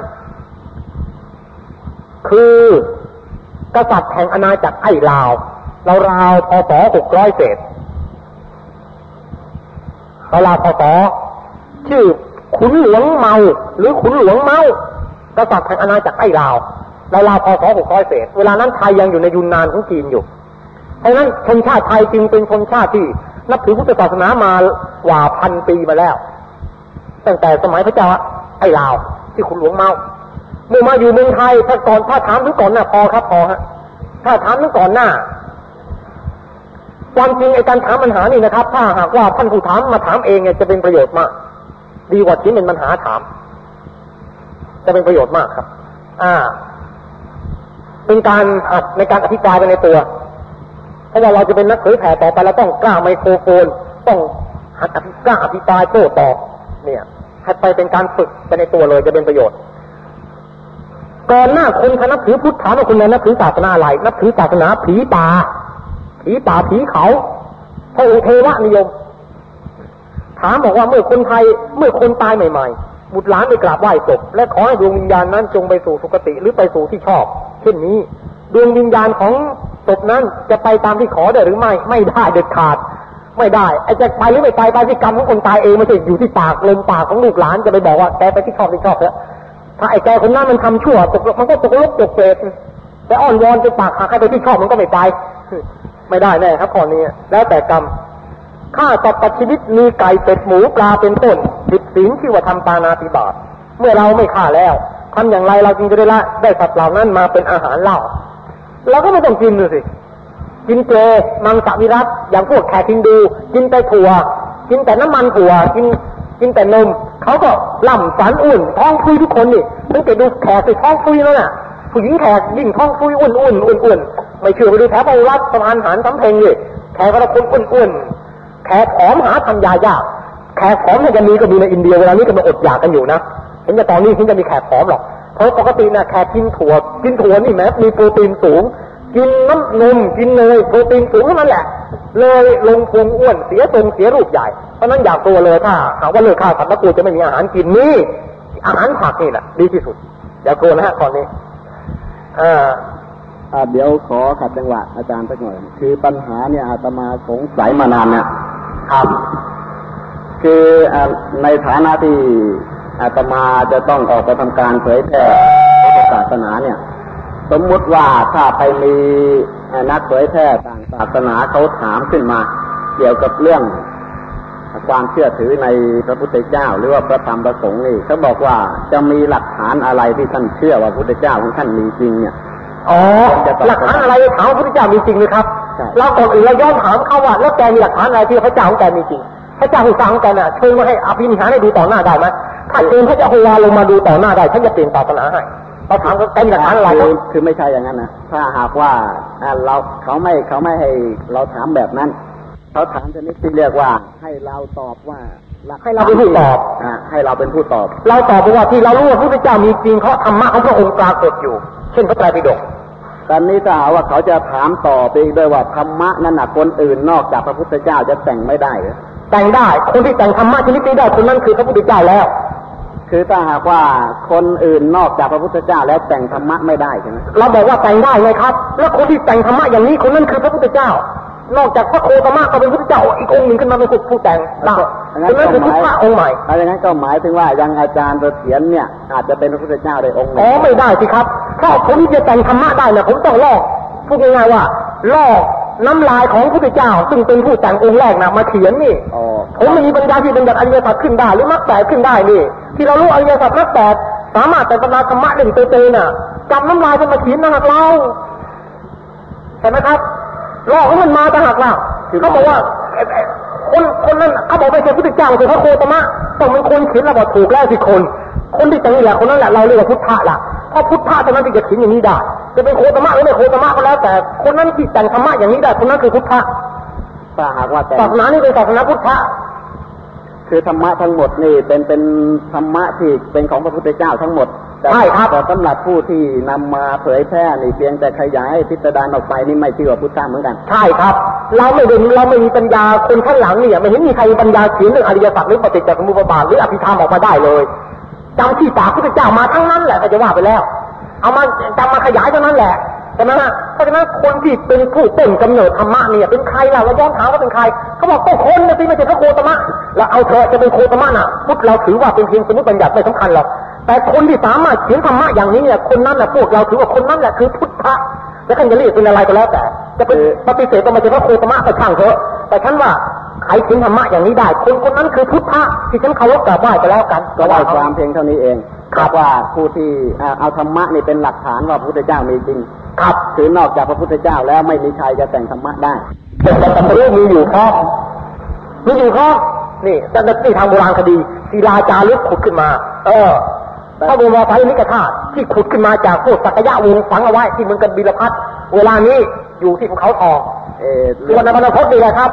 คือกษัตริย์แห่งอาณาจักรไอ้ลาวเราราวพศหกร้อยเศษ เราราวพศชื่อขุนหลวงเมาหรือขุนหลวงเมากษัตริย์แห่งอาณาจักรไอ้ลาวราวๆพศหกร้อยเศษเวลานั้นไทยยังอยู่ในยุนนานของจีนอยู่ เพราะฉะนั้นชนชาติไทยจึงเป็นชนชาติที่นับถือพุทธศาสนามากว่าพันปีมาแล้ว ตั้งแต่สมัยพระเจ้าไอ้ลาวที่ขุนหลวงเมาเมื่อมาอยู่เมืองไทยถ้าก่อนถ้าถามถึงก่อนหน้าพอครับพอฮะถ้าถามถึงก่อนหน้า ความจริงไอ้การถามปัญหานี่นะครับ ถ้าหากว่าท่านผู้ถามมาถามเองเนี่ยจะเป็นประโยชน์มาก ดีกว่าที่เป็นปัญหาถาม จะเป็นประโยชน์มากครับ อ่า เป็นการอัดในการอธิบายไปในตัวเพราะว่าเราจะเป็นนักเผยแผ่ต่อไปเราต้องกล้าไมโครโฟน ต้องหัดกล้าอธิบายโต้ตอบเนี่ยให้ไปเป็นการฝึกไปในตัวเลยจะเป็นประโยชน์ก่อนหน้าคนเขานับถือพุทธถามว่าคุณนับถือศาสนาอะไรนับถือศาสนาผีป่า ผีป่าผีเขาพระองค์เทวนิยม ถามบอกว่าเมื่อคนไทยเมื่อคนตายใหม่ๆ บุตรหลานไปกราบไหว้ศพและขอให้ดวงวิญญาณนั้นจงไปสู่สุคติหรือไปสู่ที่ชอบ เช่นนี้ ดวงวิญญาณของศพนั้นจะไปตามที่ขอได้หรือไม่ ไม่ได้เด็ดขาด ไม่ได้ไอ้จะไปหรือไม่ไปไปที่กรรมของคนตายเองไม่ใช่อยู่ที่ปากลมปากของลูกหลานจะไปบอกว่าแกไปที่ชอบที่ชอบเถอะถ้าไอ้แกคนนั้นมันทำชั่วตกมันก็ตกลกตกเปรตแต่อ้อนวอนไปปากหาใครไปที่ชอบมันก็ไม่ไป ไม่ได้แน่ครับข้อนี้แล้วแต่กรรมฆ่าสัตว์ชีวิตมีไก่เป็ดหมูปลาเป็นต้นผิดศีลที่ว่าทำปานาติบาตเมื่อเราไม่ฆ่าแล้วทำอย่างไรเราจึงจะได้ละได้สัตว์เหล่านั้นมาเป็นอาหารเล่าเราก็ไม่ต้องกินดูสิกินเจมังสวิรัตอย่างพวกแขกฮินดู กินแต่ถั่ว กินแต่น้ำมันถั่ว กินกินแต่นมเขาก็ล่ำสันอุ่นท้องฟุยทุกคนนี่ตั้งแต่ดูแขกสิท้องฟุยแล้วน่ะ ผู้หญิงแขกยิ่งท้องฟุยอุ่นอุ่นอุ่นอุ่นไม่เชื่อไปดูแถวไปรัฐสะพานหารสำเพ็งนี่แขกก็ละคนอุ่นอุ่นแขกผอมหาทำยายาก แขกผอมเนี่ยจะมีก็มีในอินเดียเวลานี้ก็มาอดอยากกันอยู่นะเห็นจะตอนนี้เห็นจะมีแขกผอมหรอกเพราะปกตินะแขกกินถั่วกินถั่วนี่แม้มีโปรตีนสูง กินน้ำนมกินเนยโปรตีนสูงเท่านั้นแหละ เลยลงพุงอ้วนเสียทรงเสียรูปใหญ่เพราะนั้นอยากตัวเลยถ้าหากว่าเลิกข้าวสัตว์ตะกูจะไม่มีอาหารกินนี่อาหารผักนี่แหละดีที่สุดอย่ากลัวนะฮะตอนนี้ อ่าอ่าเดี๋ยวขอขัดจังหวะอาจารย์สักหน่อย คือปัญหาเนี่ยอาตมาสงสัยมานานเนี่ยครับ คืออ่าในฐานะที่อาตมาจะต้องออกไปทำการเผยแพร่พุทธศาสนาเนี่ย สมมุติว่าถ้าไปมีอ่านักเผยแพร่ต่างศาสนาเขาถามขึ้นมา เกี่ยวกับเรื่อง ความเชื่อถือในพระพุทธเจ้า หรือว่าพระธรรมประสงค์นี่เขาบอกว่าจะมีหลักฐานอะไรที่ท่านเชื่อว่าพระพุทธเจ้าของท่านมีจริงเนี่ยอ๋อหลักฐานอะไรถามพระพุทธเจ้ามีจริงไหมครับใช่เราก่อนอื่นเราย้อนถามเขาว่าแล้วแกมีหลักฐานอะไรที่พระเจ้าของแกมีจริง พระเจ้าของสร้างแกน่ะเชิญมาให้อภินิหารให้ดูต่อหน้าได้ไหมถ้าเชิญพระเจ้าโฮวาลงมาดูต่อหน้าได้ฉันจะเปลี่ยนศาสนาให้เราถามเขาแกมีหลักฐานอะไรคคืรับอคือไม่ใช่อย่างนั้นนะถ้าหากว่าอ่าเราเขาไม่เขาไม่ให้เราถามแบบนั้น เขาถามชนิดที่เรียกว่า ให้เราตอบว่าหลักให้เราเป็นผู้ตอบอ่าให้เราเป็นผู้ตอบ เราตอบไปว่าที่เรารู้ว่าพระพุทธเจ้ามีจริงเพราะธรรมะของพระองค์ปรากฏอยู่ เช่นพระไตรปิฎกตอนนี้ถ้าหากว่าเขาจะถามต่อไปอีกด้วยว่าธรรมะนั้นนะคนอื่นนอกจากพระพุทธเจ้าจะแต่งไม่ได้เหรอแต่งได้คนที่แต่งธรรมะชนิดนี้ได้คนนั้นคือพระพุทธเจ้าแล้ว คือถ้าหากว่าคนอื่นนอกจากพระพุทธเจ้าแล้วแต่งธรรมะไม่ได้ใช่ไหมเราบอกว่าแต่งได้ไงครับ แล้วคนที่แต่งธรรมะอย่างนี้คนนั้นคือพระพุทธเจ้า นอกจากพระโคตมะก็เป็นพระพุทธเจ้าอีกองค์หนึ่งขึ้นมาเป็นผู้แต่งได้คนนั้นคือพุทธะองค์ใหม่ถ้าอย่างนั้นก็หมายถึงว่ายังอาจารย์เสถียรเนี่ยอาจจะเป็นพระพุทธเจ้าได้องค์หนึ่อ๋องไม่ได้สิครับเพราะคนที่จะแต่งธรรมะได้เนี่ยผมต้องลอกพูดง่ายๆว่าลอกน้ำลายของพระพุทธเจ้า ซึ่งเป็นผู้แต่งองค์แรกนะมาเขียนนี่อ๋อผมไม่มีปัญญาที่เป็นแบบอริยสัจขึ้นได้หรือมรรคแปดขึ้นได้นี่ ที่เรารู้อริยสัจมรรคแปดสามารถแต่งปัญญาธรรมะเด่นเตยๆน่ะจำน้ำลายเป็นมาเขียนนะหากเราเห็นไหมครับ ลอกให้มันมาต่างหากเราเขาบอกว่าเอ่อเอ่อคนคนนั้นเขาบอกไม่ใช่พระพุทธเจ้าเป็นพระโคตมะต้องเป็นคนเขียนเราบอกถูกแล้วสิคน คนที่แต่งนี่แหละคนนั้นแหละเราเรียกว่าพุทธะล่ะเพราะพุทธะเท่านั้นที่จะเขียนอย่างนี้ได้ จะเป็นโคตมะหรือไม่โคตมะก็แล้ว แต่คนนั้นที่แต่งธรรมะอย่างนี้ได้คนนั้นคือพุทธะถ้าหากว่าแต่งศาสนานี่เป็นศาสนาพุทธะคือธรรมะทั้งหมดนี่เป็นเป็นธรรมะที่เป็นของพระพุทธเจ้าทั้งหมดแต่ ใช่ครับแต่สำหรับผู้ที่นำมาเผยแพร่นี่เพียงแต่ขยายพิสดารออกไปนี่ไม่เชื่อพุทธะเหมือนกัน ใช่ครับ เราไม่ได้เราไม่มีปัญญาคนข้างหลังเนี่ยไม่เห็นมีใครมีปัญญาเขียนเรื่องอริยสัจหรือปฏิจจสมุปบาทหรืออภิธรรมออกมาได้เลยจำที่ปากพระเจ้ามาทั้งนั้นแหละก็จะว่าไปแล้ว เอามาจำมาขยายเท่านั้นแหละใช่ไหมฮะเพราะฉะนั้นคนที่เป็นผู้ต้นกำเนิดธรรมะเนี่ยเป็นใครล่ะเราย้อนถามว่าเป็นใครเขาบอกก็คนนะสิไม่ใช่พระโคตมะ แล้วเอาเถอะจะเป็นโคตมะน่ะพุทธเราถือว่าเป็นเพียงสมมติบัญญัติไม่สำคัญหรอก แต่คนที่สามารถเขียนธรรมะอย่างนี้เนี่ยคนนั้นแหละพวกเราถือว่าคนนั้นแหละคือพุทธะแล้วท่านจะเรียกเป็นอะไรก็แล้วแต่ จะเป็นปฏิเสธก็ไม่ใช่พระโคตมะก็ช่างเถอะแต่ฉันว่าใครเขียนธรรมะอย่างนี้ได้ คนคนนั้นคือพุทธะที่ฉันเคารพกราบไหว้ไปแล้วกันก็ได้เขความเพียงเท่านี้เองครับว่าผู้ที่อ่าเอาธรรมะนี่เป็นหลักฐานว่าพระพุทธเจ้ามีจริงครับคือนอกจากพระพุทธเจ้าแล้วไม่มีใครจะแต่งธรรมะได้แต่แต่แต่เรื่องมีอยู่ครับมีอยู่ครับนี่แต่นี่ทางโบราณคดีศิลาจารึกขุดขึ้นมา เออ พระบรมไตรนิกธาตุที่ขุดขึ้นมาจากพวกสักยะวงศ์ฝังเอาไว้ที่เมืองกันบิลพัทเวลานี้อยู่ที่ภูเขาทองเออสุวรรณบรรพตนี่แหละครับ